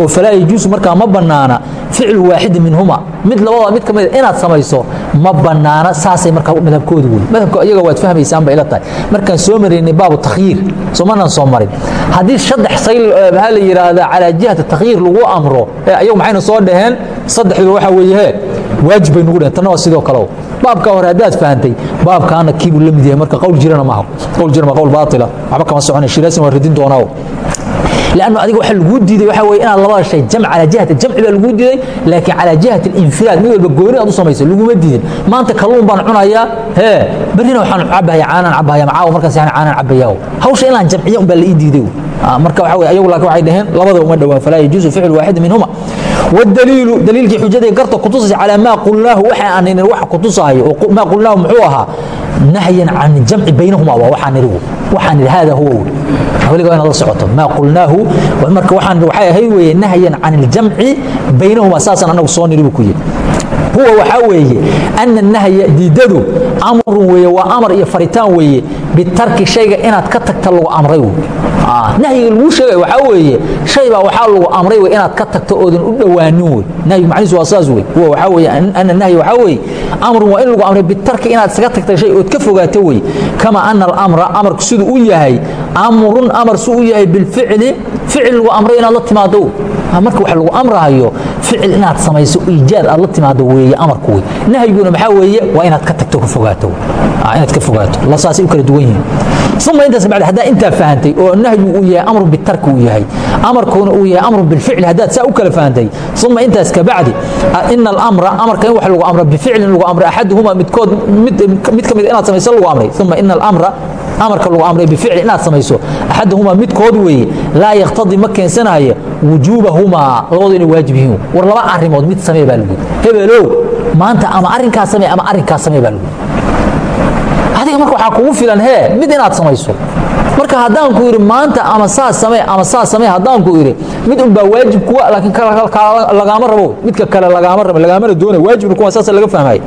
oo falaa yajuusu markaa ma bannaana ficlu waaxidin minhuma. Mid labada mid ka mid inaad samayso ma bannaana saasay markaa madhabkoodu wey madhabka iyaga waad fahmaysaan bay ila tahay. Markaan soo maraynay baabu takhyiir somanaan soo marin. Haddii saddex sayl maxaa la yidhaahdaa calaa jihati takhyiir lagu amro ayagu maxayna soo dhaheen saddexduba waxaa weeye he waajib bay nugu dhaheen tanna waa sidoo kale baabkaa hore haddaad fahantay baabkaana kiibuu la mid yahay marka qowl jirana maaha qowl jirana waa qowl baatila waxba kama socona shiraasin waa radin doonaa لأنه adiga waxa lagu diiday waxa weeye inaad labada shay jamc ala jihati jamci baa lagu diiday laakiin ala jihati al-infiraad mid walba gooni aad u samayso laguma diidin maanta kalluun baan cunayaa hee berrina waxaan cabayaa caanaan cabayaa macaawo markaas yani caanaan cabayaa hawsha inaan jamciyo un baa la ii diiday Ah, marka waa w ayagu laakin waxay dhaheen labada uma dhowaan falaa yajuusu ficlu waaxid minhuma wاdaliilu daliilkii xujaday garta kutusaysa calaa maa qulnaahu waxa aan idin wax kutusahayo oo maa qulnaahu muxuu ahaa nahyan can jamci baynahuma waa waxaan idhigu waxaan idhi hada huwa wy weliga inaad la socoto maa qulnaahu marka waxaan waxay ahay weeye nahyan can اljamci baynahuma saasaan anagu soo niri ku yidhi huwa waxaa weeye ana nahya diidadu amrun weeye waa amar iyo faritaan weeye bitarki shayga inaad ka tagta lagu amray wey nahyiga lagu sheegay waxaa weeye shay baa waxaa lagu amray wey inaad ka tagto oodan u dhowaanin wey. Nahyigu macnihiisu waa saas wey. Huwa waxaa weeye ana nahya waxaa weeye amrun waa in lagu amray bitarki inaad isaga tagta shay ood ka fogaato wey kama ana alamra amarku siduu u yahay amrun amar su u yahay bilficli ficil lagu amray inaad la timaado marka wax lagu amrahayo ficil inaad samayso iijaad aad la timaado weeye amarku wey nahyiguna maxaa weeye? Waa inaad ka tagto ka fogaato. Inaad ka fogaato. La saasay u kala duwan yihiin uma intaas bacd haddaa intaa fahantay oo nahyu uu yahay amru bitarki uu yahay amarkuna uu yahay amru bilficli haddaad saa u kala fahantay uma intaas kabacdi ina alamra amarka in wax lagu amro bificlin lagu amray axaduhuma midkood mid ka mid inaad samayso lagu amray. Uma ina alamra amarka lagu amray bificli inaad samayso axaduhumaa midkood weeye laa yaktadii ma keensanaya wujuubahumaa labadu inay waajib yihiin. War laba arrimood mid samee baa lagu hebelow maanta ama arrinkaa samee ama arrinkaa samee baa lagu adiga marka waxaa kugu filan hee mid inaad samayso. Marka haddaan ku yidhi maanta ama saas samee ama saas samee haddaan ku yidhi mid unbaa waajib kuwa laakiin lagaama rabo. Midka kale lagaama rabo lagaamana doonay waajibna kuwa saasa laga fahmaya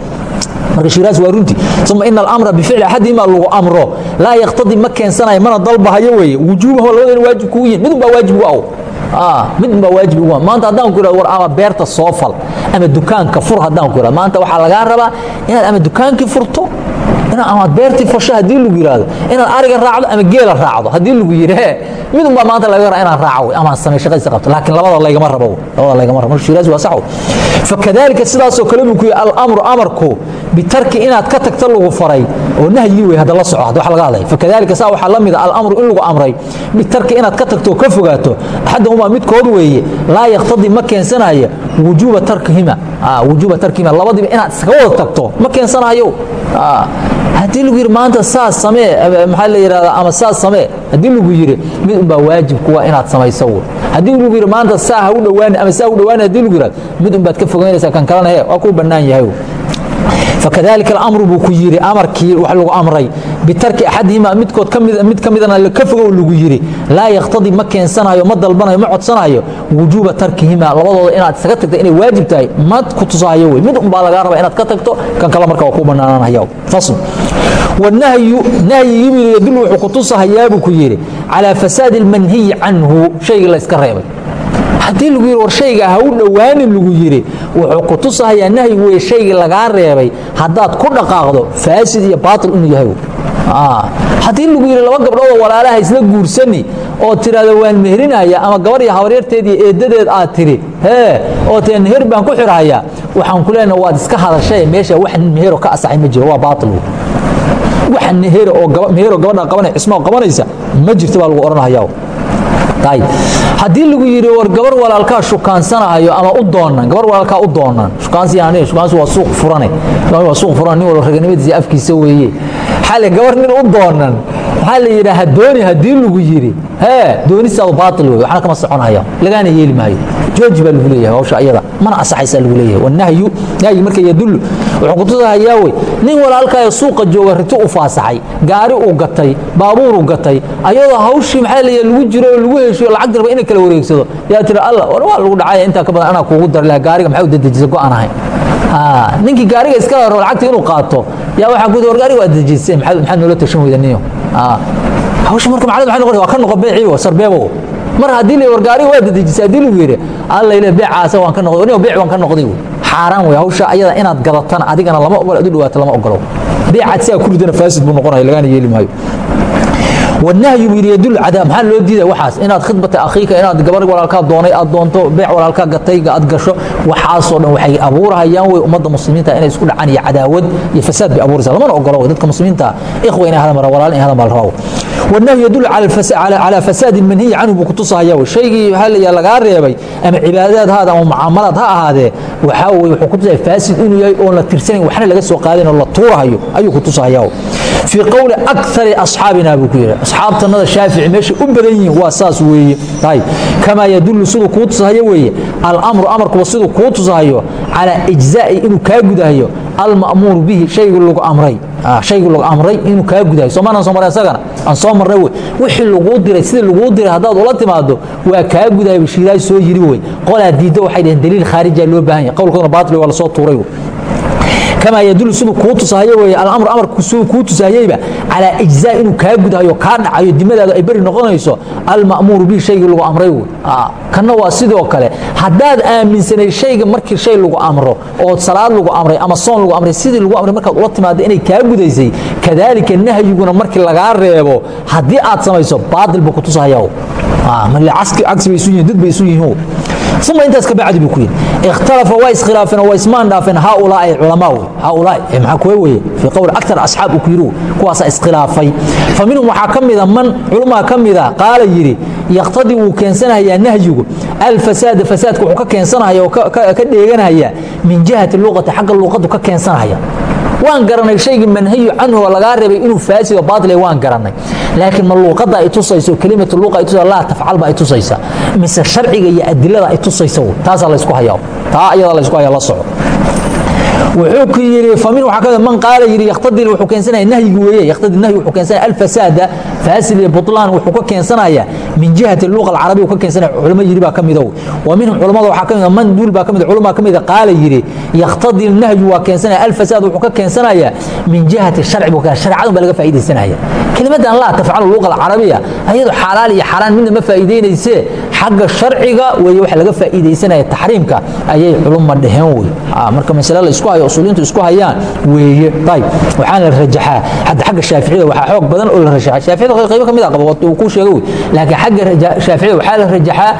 marka shiraas waa runtii. Uma ina alamra bificli axadihima lagu amro. Laa yaktadii ma keensanayo mana dalbahayo weeye. Wujuubahu labada in waajib kugu yihiin mid unbaa waajib ugu aw mid unbaa waajib ugu maanta haddaan ku yidhahdo war beerta soo fal ama dukaanka fur haddaan ku yidhahdo. Maanta waxaa lagaa rabaa inaad ama dukaankii furto amaad beertii fasho haddii lagu yidhaahdo inaad ariga raacdo ama geela raacdo haddii lagu yidhi he mid unbaa maanta laga raa inaan raaco amaan samay shaqadiisa qabto laakiin labada laygama rabo labada laygama rabo shiraasi waa sax fakadalika sidaasoo kale buu ku yihi alamru amarku bitarki inaad ka tagta lagu faray oo nahyi wey hadda la soco hadda wax laga hadlay. Fakadalika saa waxaa la mid a alamru in lagu amray bitarki inaad ka tagto oo ka fogaato axadahumaa midkood weeye laa yaktadii ma keensanaya wujuuba tarkihima. Wujuuba tarkihima labadiiba inaad iskaga wada tagto ma keensanayo haddii lagu yidhi maanta saas samee maxaa la yidhahdaa ama saas samee haddii lagu yidhi mid unbaa waajib kuwa inaad samayso wey haddii lagu yidhi maanta saa ha u dhowaani ama saa u dhowaani haddii lagu yidhahdo mid unbaad ka fogaynaysaa kan kalena he waa kuu bannaan yahay fakadalika alamru buu ku yidhi amarkii wax lagu amray bitarki axadihima midkood mid ka midana ka fogow lagu yidhi laa yaktadii ma keensanayo ma dalbanayo ma codsanayo wujuuba tarkihima labadooda inaad isaga tagta inay waajib tahay ma ku tusahayo wey. Mid unbaa lagaa raba inaad ka tagto kan kale marka waa kuu bannaananaya fasl. Wanahyu nahyigii yadullu wuxuu ku tusahayaa buu ku yidhi calaa fasaadi almanhiyi canhu shaygii la yska reebay. Haddii lagu yidhi war shayga ha u dhowaanin lagu yidhi wuxuu ku tusahayaa nahyigu wey shaygii lagaa reebay haddaad ku dhaqaaqdo faasid iyo baatil inuu yahay haddii lagu yidhi laba gabdhoodoo walaalaha isla guursani oo tidhahdo waan meherinaya ama gabar iyo habaryarteed iyo eeddadeed aad tidhi hee oo tee meher baan ku xidhahayaa waxaan ku leenaha waad iska hadashae meesha wax mehero ka asaxay ma jiro waa baatil wax mehero oo mehero gabadha qabanay cismaa qabanaysa ma jirto baa lagu odhanhayaa haddii lagu yidhi war gabar walaalkaa shukaansanahayo ama u doonan gabar walaalkaa u doonan shukaansi waa suuq furane waa suuq furan nin walba raganimadiisa afkiisa weeye. Xale gabar nin u doonan maxaa la yidhaha dooni haddii lagu yidhi. Hee doonistaadu baatil wey waxna kama soconaya lagaana yeeli maayo. Jooji baa lagu leeyahay hawsha ayada. Mana asaxaysaa lagu leeyahay. Wanahyu nahyi marka yadullu. Wuxuu kutusahayaa wey nin walaalkaayo suuqa jooga riti u faasaxay gaari uu gatay baabuuruu gatay ayadoo hawshii maxaa la lagu jiro oo lagu heshiyo lacag darba inay kala wareegsado. Yaa tiri alla war waa lagu dhacaya intaa ka badan anaa kuugu dari laha gaariga maxaa u dedejisa go'aan ahayn ninkii gaariga iska rabo lacagta inuu qaato. Yaa waxaa ku war gaariga waa dedejisay maxaad noola tashan weyda niyo hawsha marka macnadu maxay noqonaysa waa ka noqo beeciibo sarbeebow mar haddii la war gaariga waa dedejisay haddii lagu yidhi alla ile beecaasa waan ka noqday niyo beec waan ka noqday wey xaaraan wey hawsha ayada inaad gadatana adigana lama ogolo ad u dhawaato lama ogolo. Beecaad sidaa ku ridana faasid buu noqonaya lagaana yeeli maayo wanahyu buu yidhi yadul cadaa maxaa loo diida waxaas inaad khidbata akhiika inaad gabar walaalkaa doonay aad doonto beec walaalkaa gatayga aad gasho waxaasoo dhan waxay abuurahayaan wey ummadda muslimiinta inay isku dhacaan iyo cadaawad iyo fasaad bay abuuraysa lamana ogolo dadka muslimiinta ikhwa inay hadal mara walaal inay hadal mal rawo wanahyu yadul calaa fasaadin manhiyi canhu buu kutusahaya wey shaygii halayaa lagaa reebay ama cibaadaad haada ama mucaamalaad ha ahaadee waxaa weye wuxuu kutusaya faasid inuu yahay oon la tirsanayn waxna laga soo qaadayn oo la tuurahayo ayuu kutusahayaa fii qowli akari asxaabina buu ku yidhi asxaabtanada shaafici meesha u badan yihiin waa saas weeye. Kamaa yadullu siduu kuu tusahayo weeye? Alamru amarkuba siduu kuu tusahayo? Calaa ijzaa'i inuu kaa gudahayo. Almamuuru bihi shaygu lagu amray. Ah, shaygu lagu amray inuu kaa gudahayo. Soomaanan soo maray asagana? Aan soo marna wey wixii laguu diray sidii laguu diray haddaad ula timaado waa kaa gudahay bashiiraay soo yiri wey qolaa diiddo waxay dhaheen daliil khaarija loo baahan yahay. Qowlkoodna baatili waa la soo tuuray amaa yadul siduu kuu tusahayo weye alamru amarku siduu kuu tusahayeyba calaa ijzaa inuu kaa gudhayo kaa dhacayo dimadaadu ay beri noqonayso alma'muuru bihi shaygii lagu amray wey kanna waa sidoo kale haddaad aaminsanay shayga markii shay lagu amro oo salaad lagu amray ama soon lagu amray sidii lagu amray markaad ula timaado inay kaa gudaysay kadaalika nahyiguna markii lagaa reebo haddii aad samayso baadil buu ku tusahaya cagsi bay isu yihiin dad bay isu yihiin uma intaas kabacdi buu ku yidhi. Ikhtalafa waa iskhilaafeen oo waa ismaan dhaafeen haaulaai culamaa wey haaulaai ee maxaa kuwe weeye? Fii qowl aktar asxaab uu ku yidhi kuwaasaa iskhilaafay. Fa minhum waxaa ka mida man culumaha ka mida qaala yidhi yaqtadii wuu keensanayaa nahyigu. Alfasaada fasaadka wuxuu ka keensanaya oo ka dheeganaya min jihati luqati xagga luqadu ka keensanaya waan garanay shayga manhiyu canhu oo laga reebay inuu faasido baadil waan garanay. Laakiin ma luuqada ay tusayso kelimatu luuqa ay tusayso la tafcal ba ay tusaysa. Mise sharciga iyo adilada ay tusayso taas la isku hayaa. Taa ayada la isku hayaa la soco wuxuu ku yiri famin waxa ka man qaala yiri yaqtadi wuxuu keensanaya nahyigu weeye yaqtadi nahyi wuxuu keensanaya al fasada fasid iyo butlan wuxuu ka keensanaya min jihati luqa al-arabiyya ka keensanaya culimo yiri ba kamido wa min culimada waxa ka mid man dul ba ka mid culimo ka mid qaala yiri yaqtadi nahyi waa keensanaya al fasad wuxuu ka keensanaya min jihati sharci buka sharcadu ba laga faa'iideysanaya kalimadan la tafcal luqa al-arabiyya ayadu xalaal iyo xaraan midna ma faa'iideynayse xagga sharciga weeye waxa laga faa'iideysanaya tahriimka ayay culimo dhaheen way marka mas'ala la isku hayo usuuliintu isku hayaan weeye. Tayib waxaan la rajaxaa. Hadda xagga shaaficiyada waxa xoog badan oo la rajaxaa. Shaaficiyada qayb ka mid ah qabo uu ku sheegay laakiin xagga shaaficiyada waxa la rajaxaa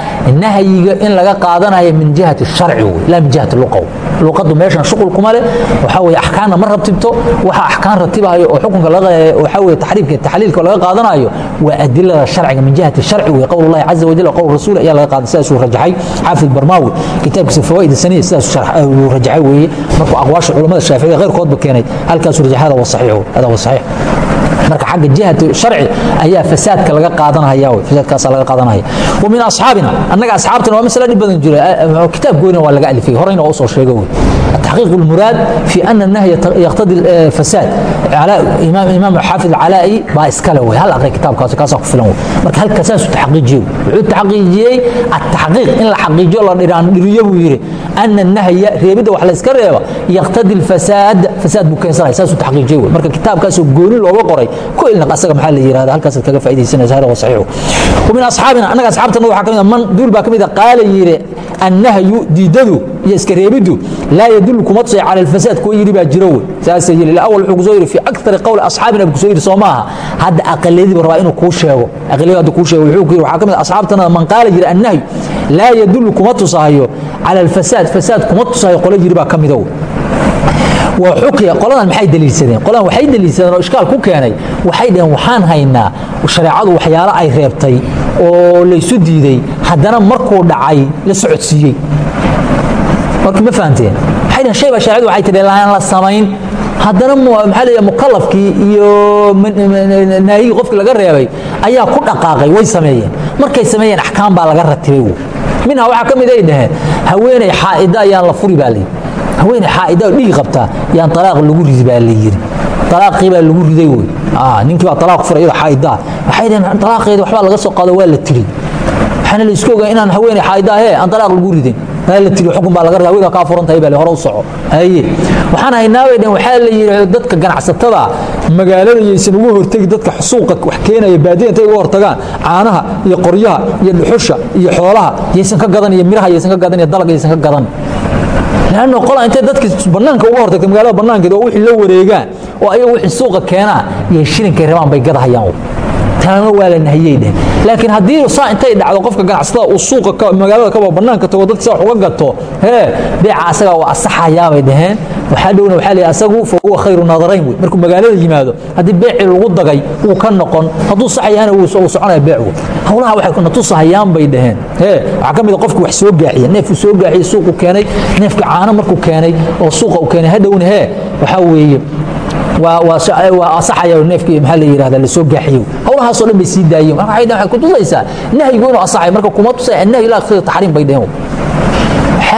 nahyiga in laga qaadanayo min jihati sharci la min jihati luqaw. Luqadu meeshan shuqul kuma leh. Waxa weeye ahkaamna mar rabtibto waxa ahkaan ratibayo oo xukunka laga waxa weeye tahriibka taxliilka laga qaadanayo waa adilada sharciga min jihati sharci wey qowl allahi caza wajal qowl rasuul ayaa laga qaaday sidaasuu rajaxay xaafid barmaawi kitaabkiisa fawaa'id saniya sidaasuu rajaxay weeye. Markuu aqwaasha culamada shaaficiyada khayrkoodba keenay. Halkaasuu rajaxay hada waa saxiix hada waa saxiix. Marka xagga jihati sharci ayaa fasaadka laga qaadanaya wey fasaadkaasa laga qaadanaya. Wa min asxaabina annaga asxaabtana waa masala dhib badan jira. Kitaab goyna waa laga alifay horeyna u soo sheega wey التحقيق المراد في أن النهي يقتضي الفساد على إمام إمام الحافظ العلائي با إسكاله هل أقرأ كتاب كاسو كاسو فلان مرك هل كساس تحقيقي وعود تحقيقي التحقيق إن الحقيقي الله نيران نيريو يري أن النهي ريبدا وحلا إسكاله يقتضي الفساد فساد بكين صار أساس تحقيقي مرك كتاب كاسو قولي لو قري كل نقصك محل يري هذا هل كاسو كذا فائدة سنة هذا وصحيح ومن أصحابنا أنا أصحابنا iyo iskareebiddu laa yadul kuma tusay cala alfasaad kuwa yidhi baa jiro wey saasay yidhi lawal wuxuu ku soo yidhi fi akari qowli asxaabina bu ku soo yidhi soo maaha. Hadda aqaliyadiiba rabaa inuu kuu sheego. Aqaliyadu hadda kuu sheego wuxuu ku yidhi waxaa ka mid ah asxaabtana man qaala jira annahyu laa yadullu kuma tusahayo cala alfasaad fasaad kuma tusahayo qolo yidhi baa ka mida wey uiya qoladan maxay daliilsadeen? Qoladan waxay daliilsadeen oo ishkaal ku keenay. Waxay dhaheen waxaan haynaa shareecadu waxyaalo ay reebtay oo laysu diiday haddana markuu dhacay la socodsiiyey marka ma fahanteen waxay dhaheen shay baa shariicadu waxay tidhi laan la samayn. Haddana maxaa leeyahay mukallafkii iyo naahigii qofkii laga reebay ayaa ku dhaqaaqay way sameeyeen. Markay sameeyeen axkaam baa laga ratibay minha waxaa ka mid ay dhaheen haweeney xaa'ida ayaan la furi baa layidhi haweeney xaa'ida oo dhiigi qabtaa yaan talaaq lagu ridi baa la yidhi. Talaaqii baa lagu riday wey ninkii baa talaaq furay iyadoo xaa'ida. Waxay dhaheen talaaqeeda waxbaa laga soo qaado waa la tiri. Waxaana la isku ogaa inaan haweeney xaa'ida ahee aan talaaq lagu ridin maa la tiri xukun baa laga radaa weyda kaa furan tahay baa hore u soco. Haye waxaan haynaa bay dhaheen waxaa la yidhi dadka ganacsatada magaalada yaysan ugu hortegi dadka suuqa wax keenaya baadiya intay uga hortagaan caanaha iyo qoryaha iyo dhuxusha iyo xoolaha yaysan ka gadan iyo miraha yaysan ka gadan iyo dalag yaysan ka gadan. Lanno qola intay dadka banaanka uga hortagta magaalada banaankeeda oo wixii la wareegaan oo ayaga wixii suuqa keenaa iyo shilinkay rabaan bay gadahayaan taana waa la nahiyey laakiin haddii saa intay dhacdo qofka ganacsatada uu suuqa magaalada kaba banaanka tago dadka saa wax uga gato hee beeca asaga waa asaxayaa bay dhaheen. Waxaa dhowna waxaa leeyahay asagu fa huwa khayru naadarayn wey markuu magaalada yimaado haddii beecii lagu dagay wuu ka noqon. Hadduu saxayahana wuu soconaya beecu howlaha waxay natusahayaan bay dhaheen. Hee waxaa ka mid a qofki wax soo gaaxiya neefku soo gaaxiya suuqu keenay neefka caano markuu keenay oo suuqa uu keenay. Hadhowna hee waxaa weeye waa dheheen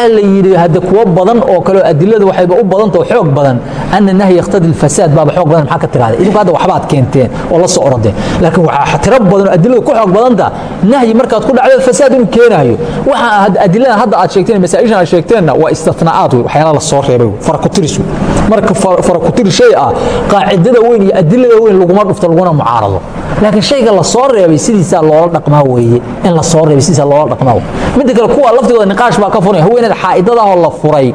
waxaa la yidhi hadde kuwo badan oo kale adilada waxayba u badantao xoog badan ana nahyi yaqtadi alfasaad baaba xoog badan maxaa ka tirahda idinku hadda waxbaad keenteen oo la soo orodeen laakiin waxaa tiro badan oo adilada ku xoog badanta nahyi markaad ku dhacdo fasaad inuu keenayo waxa adilada hadda aad sheegteen masaa-ishan aad sheegteenna waa istithnaacaad wey waxyaala la soo reebay farakutiris wey. Marka farakutir shay ah qaacidada weyn iyo adilada weyn laguma dhufto laguna mucaarado. Laakiin shayga la soo reebay sidiisaa loola dhaqmaa weeye in la soo reebay sidiisaa loola dhaqmaa midda kale kuwa laftigooda niqaash baa ka furay haweeneyda xaa'idadaahoo la furay.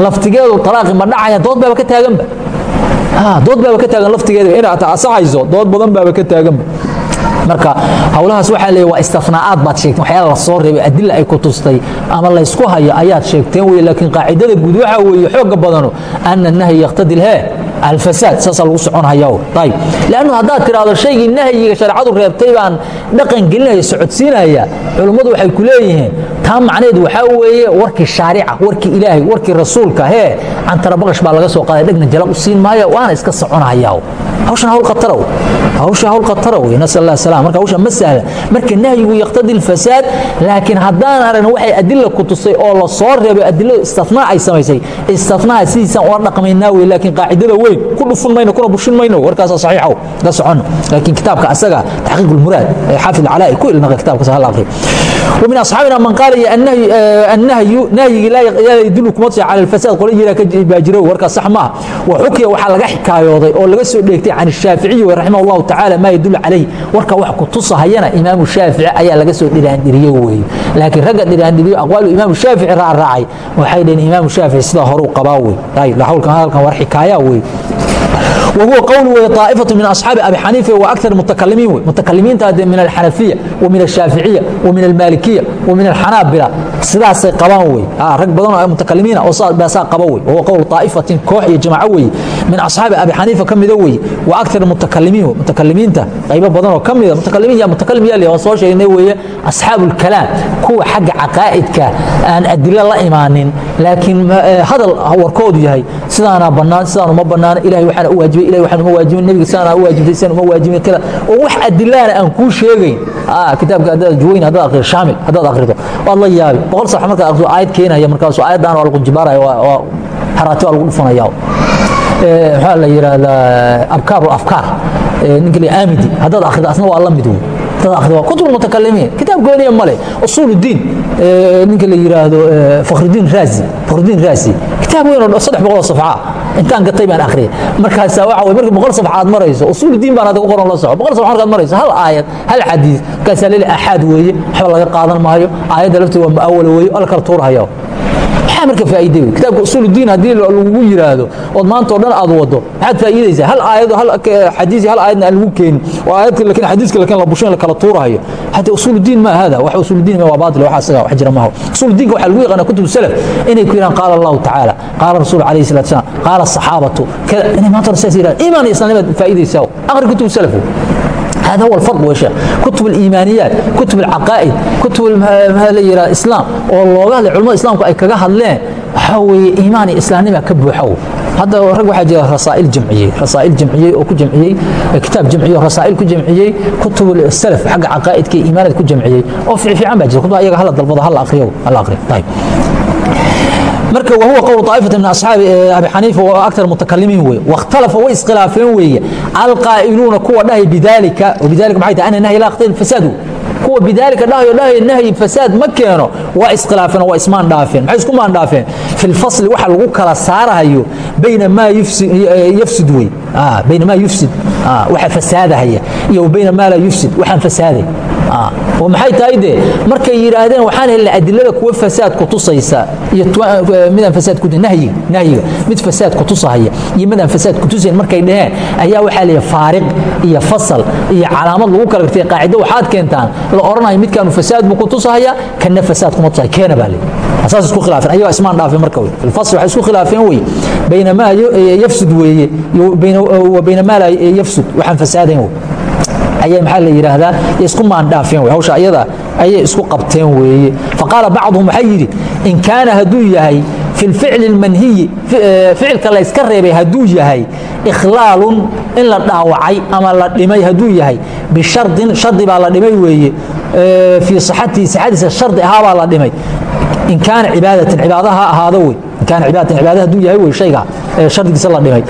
Laftigeedu talaaqi ma dhacaya dood baaba ka taaganba dood baaba ka taagan laftigeeda inaad asaxayso dood badan baaba ka taaganba marka howlahaas waxaa leeyahy waa istinaa'aad baad sheegteen waxyaala la soo reebay adila ay ku tustay ama laysku hayo ayaad sheegteen weye laakiin qaacidada guud waxaa weeye xooga badano ana nahyi yaqtadi lhee alfasaad saasaa lagu soconhaya ayb lannu haddaad tidhaahdo shaygii nahyiga shareecadu reebtay baan dhaqan gelinaya socodsiinaya culummadu waxay ku leeyihiin taa macnaheedu waxaa weeye warkii shaarica warkii ilaahay warkii rasuulka hee cantarabaqash baa laga soo qaaday dhegna jala u siin maayo waana iska soconaya hawshan hawl khatara hawsha hawl khatara wey nasal allah salam marka hawsha ma sahla marka nahyigu yaqtadi alfasaad laakiin haddaan aragna waxay adila ku tusay oo la soo reebay adilada istinaa ay samaysay istinaa sidiisaan ula dhaqmaynaa wey laakiin qaacidada weyn ku dhufun mayno kuna bushin mayno warkaasa saxiixow la socono laakiin kitaabka asaga taxqiiq ulmuraad xaafid alcalaa'i ku ilnaqa kitaabkaas hal aqri ومن أصحابنا من قال النهي النهي نهي لا يدل كما على الفساد قول يرا كباجرو وركا صح ما وحكي waxa laga xikaayooday oo laga soo dheegtay can Shaafici rahimahu Allah ta'ala ma yadul alayhi warka wax ku tusahayana Imam Shaafici ayaa laga soo dhiraan dhiriyo way laakiin raga dhiraan dhiriyo aqwaal Imam Shaafici raacay waxay dheen Imam Shaafici sida hore u qabaa way ay la hawlkan halkan war xikaaya way وهو قول طائفة من أصحاب أبي حنيفة وأكثر المتكلمين متكلمين من الحنفية ومن الشافعية ومن المالكية ومن الحنابلة سداس قباوي آه رق بدن متكلمين أو باسا قباوي وهو قول طائفة كوح جماعوي min asxaabi abi xaniifa ka mida weeye wa mutakalimiin mutakalimiinta qaybo badan oo ka mida mutakalimiin ya mutakalim yaa waa soo sheegnay weeye asxaabu lkalaam kuwa xagga caqaa'idka aan adilo la imaanin laakiin hadal warkoodu yahay sidaanaa bannaan sidaan uma bannaan ilahay waxaana u waajibay ilahay waxaan uma waajibin nebiga sidaanaa u waajibtay sidaan uma waajibin kala oo wax adilaana aan kuu sheegayn kitaabka haddaad juwayn haddaad akhrido shaamil haddaad akhrido waad la yaabi boqol sax markaad akhrido aayad keenaya markaasu aayaddan waa lagu jibaaraya haraati waa lagu dhufanaya maxaa la yidhaahdaa abkaaru afkaar ninka la aamidi haddaad akhrido asna waa la mid wey kutub mutakalimiin. Kitaab gooniya male usuul الdiin ninka la yidhaahdo fakhrudiin raazi fakhrudiin raazi. Kitaab weyn oo saddex boqol oo safca intaan gatay baan akhriyay markaasa waxa wey marka boqol safxaad marayso usuul diin baan hadda ku qoran la soco boqol safxa markaad marayso hal aayad hal xadiis markaasaa lele axaad weeye waxba laga qaadan maayo. Aayadda lafteeda waa mu'awala weeye oo la kala tuurhayo maxaa marka faa'iide wey kitaabka usuul diin haddii lagugu yiraahdo ood maanta oo dhan aad wado maxaad faa'iidaysaa hal aayad hal xadiis hal aayadna aan lagu keenin oo aayadka laakiin xadiiska laakiin la bushin la kala tuurahayo hadda usuul diin ma hada wax usuul diin waa baatil waxa asaga wax jira maaha usuul diinka waxa lagu yaqaana kutub salaf inay ku yiraan qaala allahu tacaala qaala rasuul alayhi salatu wasalam qaala saxaabatu kada inay maanta saas yiraan iimaan islaamnimada faa'iidaysaa akhri kutub salaf هذا هو الفرق وش كتب الإيمانيات كتب العقائد كتب الإسلام والله قال علماء الإسلام أي كجا هاللين حوي إيماني إسلامي ما كبوا حو هذا رجع واحد رسائل جمعية رسائل جمعية أو جمعية كتاب جمعية رسائل جمعية كتب السلف حق عقائد كي إيمانات جمعية أو في في عم بجد خذوا أيها هلا ضربة هلا أخريو هلا أخري طيب marka wahuwa qowl طaa'ifata min asxaabi abi xaniifa oo aktar mutakalimiin wey wakhtalafa way iskhilaafeen weeye. Alqaa'iluuna kuwa dhahay bidalika bidalika maxay tahay? Ana nahyi laa yaqtadi fasadu. Kuwa bidalika dhahayo dhahayo nahyi fasaad ma keeno waa iskhilaafeen waa ismaan dhaafeen maxay isku maan dhaafeen? Fi lfasli waxa lagu kala saarahayo bayna maa yafsid wey bayna maa yufsid. Waxa fasaadahaya iyo bayna maa laa yufsid waxaan fasaaday oo maxay tahay dee? Markay yidhaahdeen waxaan helna adilada kuwa fasaad ku tusaysa iyo midaan fasaad ku nahyiga nahyiga. Mid fasaad ku tusahaya iyo midaan fasaad ku tusayn markay dhaheen ayaa waxaa leeyahay faariq iyo fasal iyo calaamad lagu kala gartay qaacido waxaad keentaan la oranayo midkaanu fasaad buu ku tusahaya kana fasaad kuma tusaya keena baa leeyahay asaas isku khilaafeen. Ayagaa ismaan dhaafeen marka wey. Filfasl waxay isku khilaafeen wey. Bayna maa yafsud weeye. Wa bayna maa laa yafsud. Waxaan fasaadayn wey ayay maxaa la yidhaahdaa isku maandhaafeen hawsha ayada ayay isku qabteen weeye. Faqaala bacduhum waxay yidhi in kaana hadduu yahay fi lficli lmanhiyi ficilka la yska reebay hadduu yahay ikhlaalun in la dhaawacay ama la dhimay hadduu yahay bishardin shardi baa la dhimay weeye. Fii saxatihi saxadiisa shardi ahaabaa la dhimay. In kaana cibaadatan cibaada ha ahaado wey cibaada hadduu yahay wey shayga shardigiisa la dhimay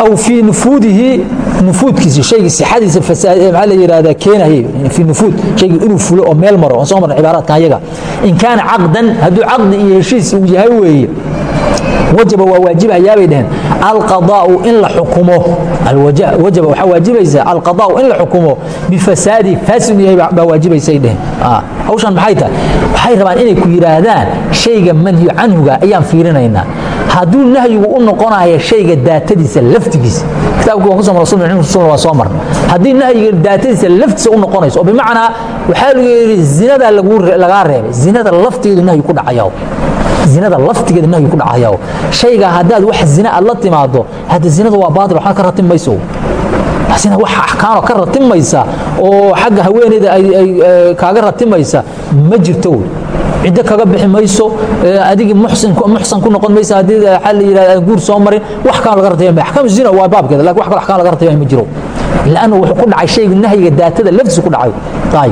aw fii nufuudihi nufuudkiisi shaygii sixadiisa maxaa la yidhahdaa keenayay fi nufuud shaygii inuu fulo oo meel maro aan soo marna cibaaraadkan ayaga in kaana caqdan hadduu caqdi iyo heshiis uu yahay weeye wajaba waa waajibahayaabay dhaheen. Alqadaau in la xukumo. Wajaba waxaa waajibaysa alqadaau in la xukumo. Bifasaadi faasid yahay baa waajibaysay dheheen hawshan maxay tahay? Waxay rabaan inay ku yidhaahdaan shayga manhiyu canhuga ayaan fiirinaynaa. Hadduu nahyigu u noqonayo shayga daatadiisa laftigiisa. Kitaabkii waan ku soo rasul rasul waa soo marna haddii nahyiga daatadiisa laftiisa u noqonayso oo bimacnaa waxaa lagu yidhi zinada lagaa reebay. Zinada lafteedu nahyi ku dhacayo zinada laftigeeda nahyi ku dhacayaa shayga haddaad wax zina aad la timaado hadda zinada waa baatil waxna ka ratin mayso. Sina wax axkaanoo ka ratimaysa oo xagga haweeneyda ay kaaga ratimaysa ma jirto. Wey ciddo kaga bixi mayso adigii muxsin muxsan ku noqon maysa haddii waxaa la yidhahda guur soo marin wax kaan laga rataya axkaam zina waa baabkeeda laakiin wax kale axkaan laga rataya ma jiro lannu wuxuu ku dhacay shayga nahyiga daatada laftiisa ku dhacay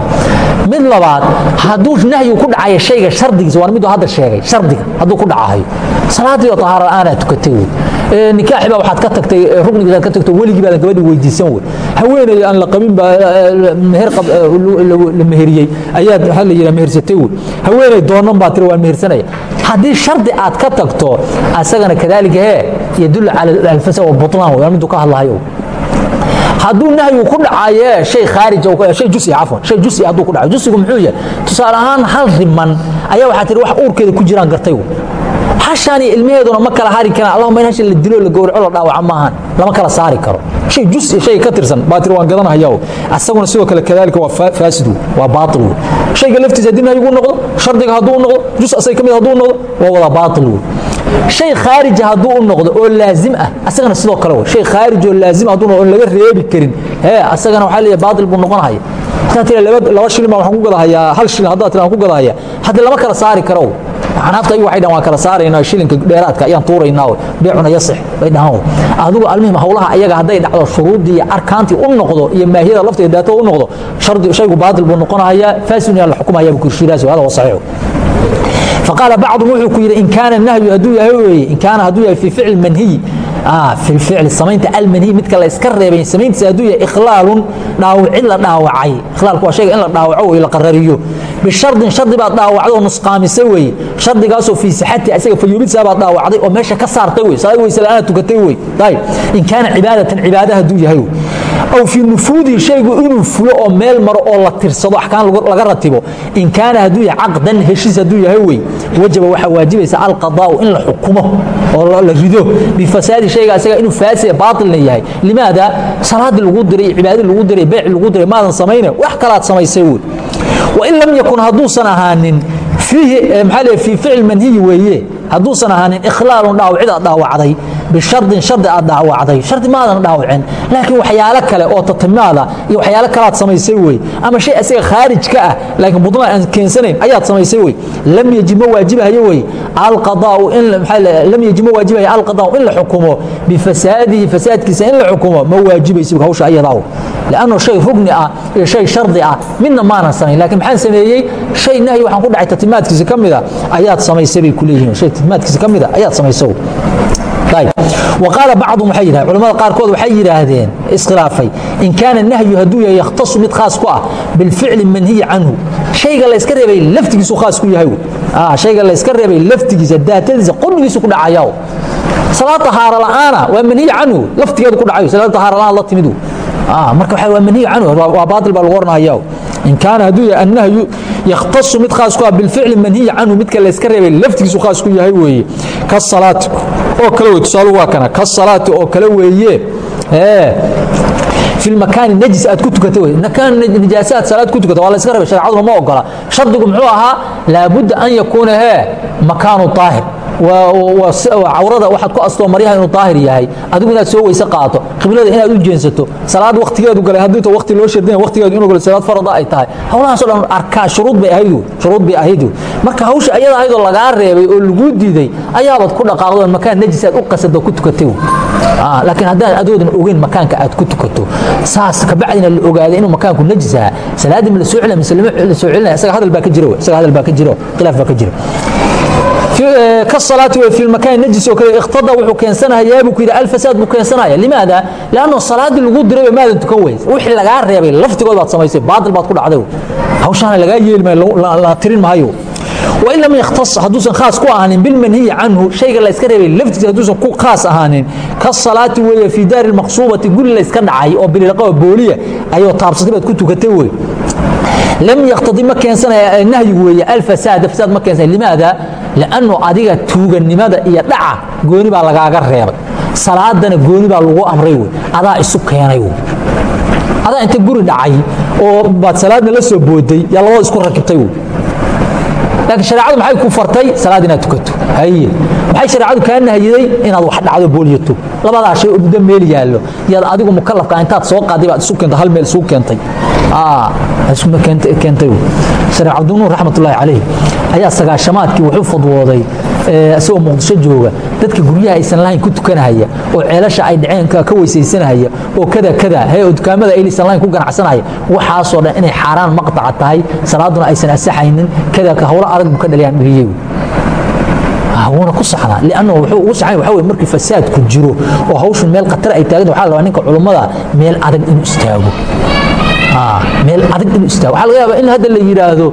mid labaad hadduu nahyigu ku dhacayo shayga shardigiisa waa miduu hadda sheegay shardiga hadduu ku dhacayo salaadii oo tahaara aanaa tukatay wey nikaaxi baa waxaad ka tagtay ruknigiisaad ka tagto weligii baadan gabadhi weydiisan wey haweeney aan la qabin baa la meheriyey ayaad waxaa la yidhaha mehersatay wey haweeney doonan baa tiri waan mehersanaya haddii shardi aad ka tagto asagana kadaalika hee yadullu cala alfasa walbutlaan wey waa miduu ka hadlahayo hadduu nahyigu ku dhacaye shay khaarij shay jusi cafwan shay jusi hadduu ku dhacayo jusigu muxuu yahay tusaale ahaan hal riman ayaa waxaa tihi wax uurkeeda ku jiraan gartay wey hashaan iyo ilmaheeduna ma kala hari karaan. Allahuma in hashan la dilo la gowraco la dhaawaca maahan lama kala saari karo. Shay jusi shay ka tirsan baa tiri waan gadanahaya asaguna sidoo kale kadaalika waa faasidu waa baatil wey shayga laftiisa haddii nahyigu noqdo shardiga hadduu noqdo jus asay ka mid hadduu noqdo waa wada baatil wey shay khaarija hadduu u noqdo oo laazim ah asagana sidoo kale shay khaarij oo laazim hadduu noqdo oon laga reebi karin. Hee asagana waxaa leeyahay baatil buu noqonaya haddaad tira laba shilin baa waxaan ku gadahayaa hal shilin haddaad tira aan ku gadahayaa. Haddii lama kala saari karo. Xanaafta ayagu waxay dhahan waan kala saaraynaa shilinka dheeraadka ayaan tuuraynaa beecuna yasix. Bay dhahaan adigu almuhim howlaha ayaga hadday dhacdo shuruuddii iyo arkaantii u noqdo iyo maahiyada lafteeda daatada u noqdo shaygu baatil buu noqonayaa faasidun yaa la xukumaya buu kirshiraasi hada waa saxiix faqaala bacdum wuxuu ku yidhi in kaana nahyu hadduu yahay weeye in kaana hadduu yahay fii ficl manhiyi Ah, ficli samaynta almanhi midka laska reebay samayntiisa haduu yahay ikhlaalun dhaawacid la dhaawacay. Ikhlaalku waa shayga in la dhaawaco wey la qarariyo. Bishardin shardi baad dhaawacday oo nusqaamisay weye shardigaasoo fii sixati isaga fayuulisaa baad dhaawacday oo meesha ka saartay wey salaad weyse la'aanaad tukatay wey ayb in kaana cibaadatan cibaada hadduu yahay aw fii nufuudi shaygu inuu fulo oo meel maro oo la tirsado axkaan laga ratibo. In kaana hadduu yahay caqdan heshiis hadduu yahay wey wajaba waxaa waajibaysa alqadaau in la xukumo oo la rido. Bifasaadi shayga asaga inuu faasida baatilna yahay. Limaada salaadii lagu diray cibaadadii lagu diray beeci lagu diray maadan samayna wax kalaad samaysay wey wain lam yakun hadduusan ahaanin fiihi maxaa leeyahay fii ficil manhiyi weeye hadduusan ahaanin ikhlaalun dhaawacid aad dhaawacday bishardin shardi aad dhaawacday shardi maadan dhaawacin laakiin waxyaalo kale oo tatimaada iyo waxyaalo kale aad samaysay wey ama shay asaga khaarij ka ah laakiin mudna aan keensanayn ayaad samaysay wey. Lam yajib ma waajibahayo wey. Alqadaa'u in lam yajib ma waajibahayo alqadaa'u in la xukumo bifasaadihi fasaadkiisa in la xukumo ma waajibaysa hawsha ayadaa lanno shay rugni ah iyo shay shardi ah midna maanan samayn lakin maxaan sameeyey shay nahyi waxaan ku dhacay tatimaadkiisa ka mida ayaad samaysay bay ku leeyihiin shay tatimaadkiisa ka mida ayaad samaysay وقال بعضهم waxay yidhahdeen culamada qaarkood waxay yidhaahdeen iskhilaafay in kaana nahyu hadduu yahay yakhtasu mid khaas ku ah bilficli manhiyi canhu shayga la iska reebay laftigiisu khaas ku yahay shayga la iska reebay laftigiisa daatadiisa qudhigiisu ku dhacayaa salaad tahaaro la'aana waa manhiyi canhu laftigeedu ku dhacayo salaad tahaaro la'aan la timid Ah, marka waa manhiy canhu waa baail baa lagu oranayaa. In kaana hadduu yahay annahyu yakhtasu mid khaas ku ah bilficli manhiyi canhu midka layska reebay laftigiisu khaas ku yahay weeye. Kasalaati oo kale wey tusaaluhu waa kana kasalaati oo kale weeye. Fi makaani najis aad ku tukata wey makaan najaasaad salaad ku tukata waa la iska reebay shareecaduna ma ogola. Shardigu muxuu ahaa laabuda an yakuuna hee makaanu daahir cawrada waxaad ku astoo maryaha inuu daahir yahay. Adigu inaad soo weyse qaato. Qiblada inaad u jeensato. Salaad waktigeedu galay. Haddii inta wakti loo shardina waktigeedu inuu galay salaad farada ay tahay. Howlahaasoo dhan arkaa shuruud bay ahayd shuruud bay ahayd. Marka hawsha ayada ahaydoo lagaa reebay oo lagu diiday ayaabaad ku dhaqaaqdo makaan najis aad u qasado ku tukatay. Laakiin haddaan adoodan ogeyn makaanka aad ku tukato. Saas kabacdina la ogaaday inuu makaanku najis ahaa. Salaadii ma la soo celina mise lama la soo celinaya isaga hadal baa ka jira isaga hadal baa ka jira khilaaf baa ka jira كالصلاة في المكان نجس وكذا اقتضى وحو كينسنها يابو كذا الفساد بو كينسنها لماذا؟ لأنه الصلاة اللي قد ريبه ماذا تكويس وحي لغا ريبه لفتي قد بات سميسي باطل بات كل عدو هوشان لغا يلي ما لا ترين مايو وإن لم يختص حدوثا خاص كو أهانين بالمنهي عنه شيء لا يسكر لفتي حدوثا كو خاص أهانين كالصلاة وهي في دار المقصوبة يقول لا يسكر عاي أو بلقاء بولية أيوة تابستي بات كنتو كتوي لم يقتضي ما كان سنة النهي وهي الفساد فساد ما كان سنة lannu adiga tuuganimada iyo dhaca gooni baa lagaaga reebay salaadana gooni baa lagu amray wey adaa isu keenay wey adaa inta guri dhacay oo baad salaadna la soo booday yaa labada isku rakibtay wey laakiin shareecadu maxay ku fartay salaad inaad tukato haye maxay shareecadu kaa nahiyaday inaad wax dhacdo boolyato labadaa shay oo muddo meel yaallo yaad adigu mukalafka intaad soo qaaday baad isu keenta hal meel isugu keentay isuna keentay shareec cabdinuur raxmatullaahi calayh ayaa sagaashamaadkii wuxuu fadwooday isagoo muqdisho jooga. Dadka guryaha aysan lahayn ku tukanahaya oo ceelasha ay dhaceen ka weysaysanahaya oo kada kada oo dukaamada aysan lahayn ku ganacsanaya waxaasoo dhan inay xaaraan maqtaca tahay salaaduna aysan asaxaynin kada ka howlo adag buu ka dhaliyaan dhaliyey wuuna ku saxnaa lianna wuxuu ugu saxan waxa weye markii fasaadku jiro oo hawshu meel khatar ay taagan waxaa la rabaa ninka culummada meel adag inuu istaago meel adag inuu istaago waxaa laga yaabaa in hadda la yidhaahdo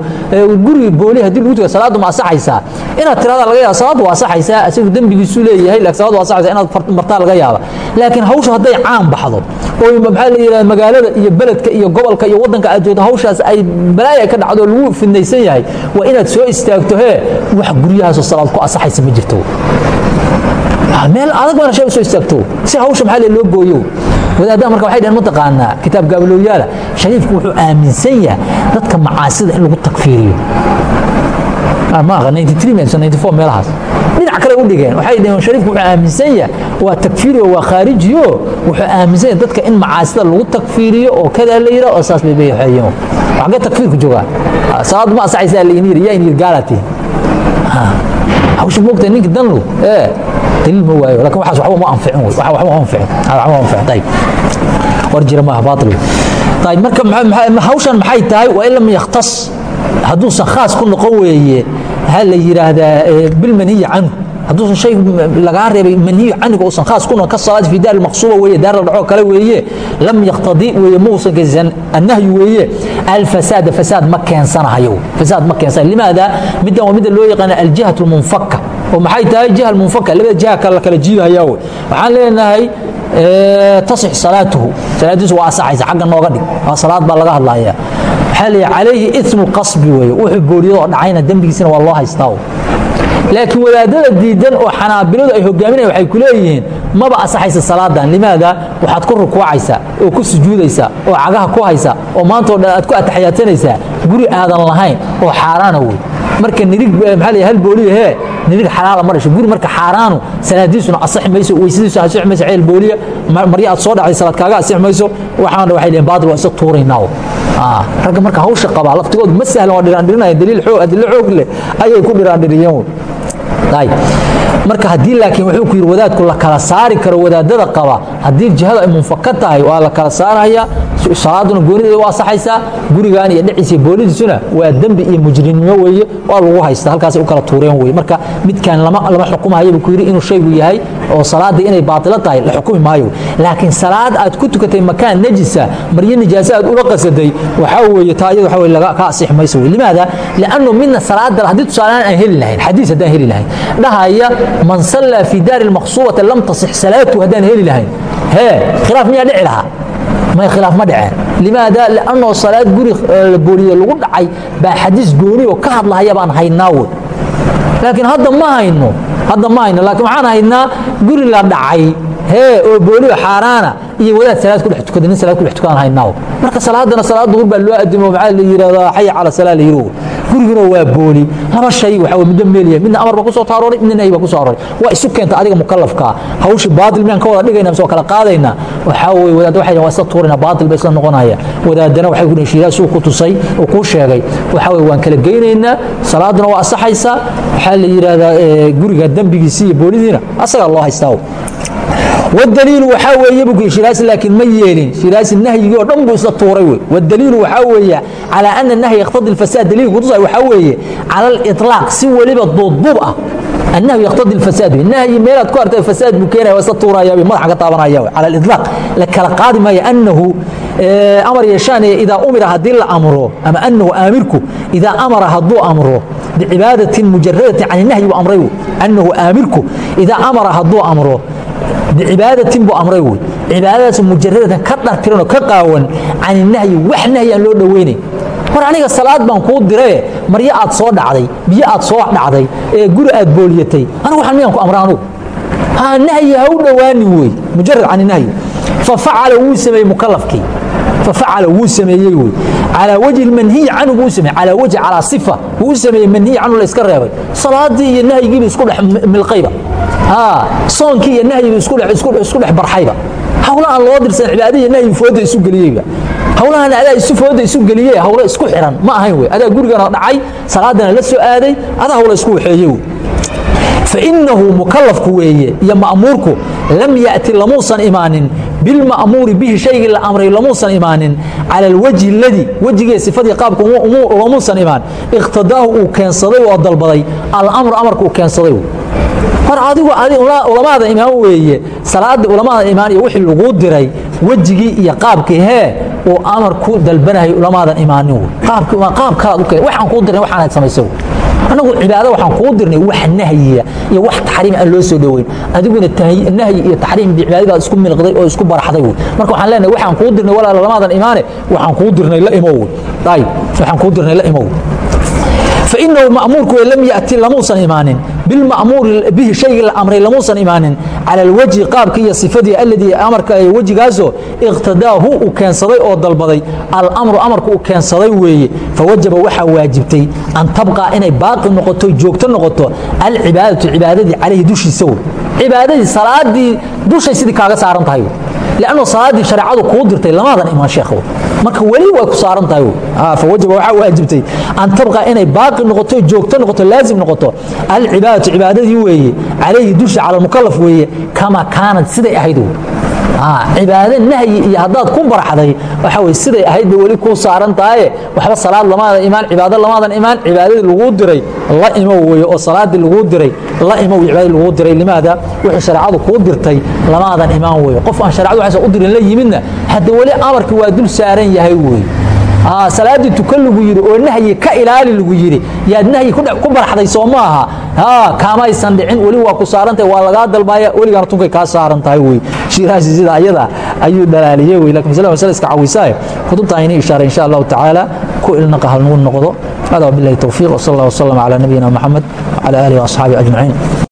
guriga booli haddii lagu tuka salaaddu ma asaxaysaa. Inaad tirada laga yaaba salaaddu waa asaxaysaa isagu dembigiisu leeyahay laakiin salaaddu waa asaxaysaa inaad martaa laga yaaba laakiin hawshu hadday caan baxdo oo maxaa la yidhahda magaalada iyo beledka iyo gobolka iyo waddanka aad joogto hawshaas ay balaaya ka dhacdo lagu fidnaysan yahay waa inaad soo istaagto hee wax guryahaasoo salaad ku asaxaysa ma jirto. Meel adag baana shay u soo istaagto. Si hawsha maxaa loo gooyo wadaadaha marka waxay dhaheen mataqaanaa kitaab gaabalowyaala shariifku wuxuu aaminsan yahay dadka macaasida in lagu takfiiriyo. Maaha 93 maysan 94 meelahaas. Dhinac kale u dhigeen waxay dhaheen shariifku wuxuu aaminsan yahay waa takfiiriyo waa khaarijiyo wuxuu aaminsan yahay dadka in macaasida lagu takfiiriyo oo kada la yidhaho oo saas bay beeyaxeeyeen waxga takfiirku joogaa salaad ma asaxaysaa la inir yaa inir gaalatii hawsha moogta ninka danlu ee daliil ma waayo laakiin waxaas waxba ma anficin waxa waxba ma anficin waxba ma anficin. Tayib war jira maaha baatil. Tayib marka hawshan maxay tahay? Waa in lam yakhtas. Hadduusan khaas ku noqon weeye ha la yidhaahdaa bilmaniyi canhu. Hadduusan shay lagaa reebay manhiyu caniga uusan khaas ku noqon ka salaad fi daar maqsuuba weeye daar la dhaco kale weeye lam yaqtadi weeye muusan geysan annahyu weeye alfasaada fasaad ma keensanahayo fasaad ma keensanayo limaada middan waa midda loo yaqaana aljihatu lmunfaka oo maxay tahay jiha lmunfaka labada jiha kale la kala jiidahayaa wey waxaan leenahay tasix salaatuhu. Salaadiisu waa asaxaysa xagga nooga dhig. Waa salaad baa laga hadlayaa. Waxaa leeyahay calayhi ismu qasbi weeye wuxuu booriyadoo dhacayna dembigiisina waa loo haystaa laakiin wadaadada diidan oo xanaabiladu ay hogaaminayan waxay ku leeyihiin maba asaxaysa salaadan limaada waxaad ku rukuucaysaa oo ku sujuudaysaa oo cagaha ku haysa oo maantao dhan aad ku ataxiyaatanaysaa guri aadan lahayn oo xaaraana wey marka nirig maxaa la hal booliya hee nirig xalaala ma dhasho. Guri marka xaaraanu salaadiisuna asaxi mayso weysadiisu asixi mayso ceel booliya marya aad soo dhacday salaad kaaga asixi mayso waxaan waxay leeyihiin baadil waa isa tuuraynaa ragga marka hawsha qabaa laftigoodu ma sahlan waa dhiraandhirinaya daliil xoog adilo xoog leh ayay ku dhiraandhiriyeen marka haddii laakiin wuxuu ku yidhi wadaadku la kala saari karo wadaadada qaba haddii jihada ay munfaka tahay waa la kala saaraya salaaduna goonideeda waa asaxaysaa gurigaan iyo dhiciisa iyo boolidiisuna waa dembi iyo mujrinimo weeye waa lagu haysta halkaasay u kala tuureen weye marka midkaan lama buu ku yidhi inuu shaygu yahay oo salaada inay baatilo tahay la xukumi maayo. Laakiin salaad aad ku tukatay makaan najisa maryo nijaasa aad ula qasaday waxaa weeye taa iyada waxa laga ka asixi mayso weye limaada liannu midna salaada haddii tusaalehaan aan heli lahayn xadiis haddaan heli lahayn dhahaya man sallaa fi daari lmaqsuubata lam tasix salaatu haddaan heli lahayn. Hee khilaaf miyaa dhici lahaa may khilaaf ma dhaceen. Limaada liannoo salaad guri la booliye lagu dhacay baa xadiis gooni oo ka hadlahaya baan haynaa wey laakiin hadda ma hayno hadda ma hayno laakiin waxaan haynaa guri la dhacay hee oo booliyo xaaraana iyo wadaad salaad ku dhex tukada nin salaad ku dhex tukadaan haynaa marka salaadana salaad duhur baa loo adimo maxaa la yidhahdaa xaya cala salaa la yidhi guriguna waa booli. Laba wey midba meeliya midna amar ku soo taarooray midna nahy ku soo arooray. Waa isu keenta adiga mukallafkaa hawshi baatil miyaan ka wada dhigayna mise waa kala qaadayna? Waxaa weye wadaad waxay waa isla tuurayna baatil ba isla noqonaya. Wadaadana waxay ku shiiraa suu ku tusay oo kuu sheegay. Waxaa weye waan kala geynaynaa. Salaaduna waa asaxaysaa waxaa la yidhahdaa guriga dembigiisi iyo boolidiina asagaa loo haystaa wdaliilu waxaa weeye buu shiraas laakiin ma yeelin shiraasi nahyigii oo dhan buu isla tuuray wey wadaliilu waxaa weeye calaa ana nahyi yakhtadi alfasaad daliilka kutusay waxaa weeye cala aliطlaaq si weliba duudduub ah annahyu yakhtadi alfasaad wey nahyi meelaad ku arta fasaad buu keenaya waa isla tuuraya wey madaxa ka taabanaya wey cala aliطlaaq la kala qaadi maayo annahu amar yeeshaanaya idaa umira haddii la amro ama annahu aamirku idaa amara hadduu amro bicibaadatin mujaradatin can nahyi u amray anahu aamirku idaa amara hadduu amro bicibaadatin buu amray wey cibaadadaas mujaradatan ka dhartiranoo ka qaawan can inahyi wax nahyi aan loo dhoweynay war aniga salaad baan kuu dirae maryo aad soo dhacday biyo aad soo dhacday ee guri aad booliyatay anigu waxaan miyaan ku amra anugu nahyi ha u dhowaani wey mujarad can inahyi fafacala wuu sameeyey mukallafkii aacala wuu sameeyey wy calaa wajhi manhiyi canhu buu sameye alaa wajhi calaa sifa wuu u sameeyey manhiyi canhu layska reebay salaadii iyo nahyigiiba isku dhex milqayba soonkii iyo nahyiba isku dhex barxayba hawla aan loo dirsan cibaada iyo nahyi fooda isu geliyeyba hawlahan adaa isu fooda isu geliye hawlo isku xihan ma ahayn wey adaa gurigana dhacay salaadana la soo aaday adaa hawla isku waxeeye wey fainahu mukalafku weeye iyo ma'muurku lam ya'ti lamuusan imaanin bilma'muuri bihi shaygii la amray lamuusan imaanin cala alwajhi اladii wejigee sifadii qaabka lamuusan imaan iqtadaahu uu keensaday oo dalbaday alamru amarka uu keensaday mar adigu ulamaada imaan weeye salaadii ulamaada imaan iyo wixii laguu diray wejigii iyo qaabkii hee uu amar dalbanahay ulamaadan imaanin qaabkii qaab kalaad u keen waxaan kuu diray waxaanaad samayso anagu cibaad waaan kuu dirnay wax nahyiya iyo wax taxriim aan loo soo dhoweyn adiguna nahyi iyo taxriim bi cibaadadaa isku milqday oo isku baraxday w marka waaan leenahay waxaan kuu dirnay walaal lamaadan imaane waxaan kuu dirnay la imow ayb waxaan kuu dirnay la imow fa inahu ma'muurku lam yati lamuusan imaanin bilma'muuri bihi shaygii la amray lamuusan imaanin cala alwajhi qaabkii iyo sifadii alladii amarka wejigaasoo iqtadaahu uu keensaday oo dalbaday alamru amarku uu keensaday weeye fawajaba waxaa waajibtay an tabqa inay baaqi noqoto joogto noqoto alcibaadatu cibaadadii calayhi dushiisa wey cibaadadii salaadii dushay sidii kaaga saaran tahay. Lanno salaaddii shareecadu kuu dirtay lamaadan imaan sheekh marka weli way ku saaran tahay. Fawajaba waxaa waajibtay. An tabqa inay baaqi noqoto joogto noqoto laazim noqoto. Alcibaadatu cibaadadii weeye calayhi dusha cala weeye kama kaanad siday ahayd cibaado nahyi iyo haddaad ku baraxday waxa wey siday ahayd bay weli kuu saaran tahaye waxba salaad lamaadan imaan cibaado lamaadan imaan cibaadadii laguu diray la imow weye oo salaadii laguu diray la imow cibaadadii laguu diray limaada wixii shareecadu kuu dirtay lamaadan imaan weye qof aan sharecadu waxaysan u dirin la yimidna hadda weli amarkii waa dul saaran yahay weye salaaddii tukan lagu yidhi oo nahyi ka ilaali lagu yidhi yaad nahyi ku baraxday soo ma aha. Kaamaysan dhicin weli waa ku saarantahay waa lagaa dalbaaya weligaana tunkay kaa saaran tahay wey. Shiiraasi sida ayada ayuu dhalaaliyey wey. Lakin masle masle iska cawisaaye kutubta ayni ishaaray insha allahu tacaala ku ilnaqa halnuu noqdo. Hada wabillahi towfiiq wsal allah wasalam calaa nabiyina moxamed wcala aalihi waasxaabihi ajmaciin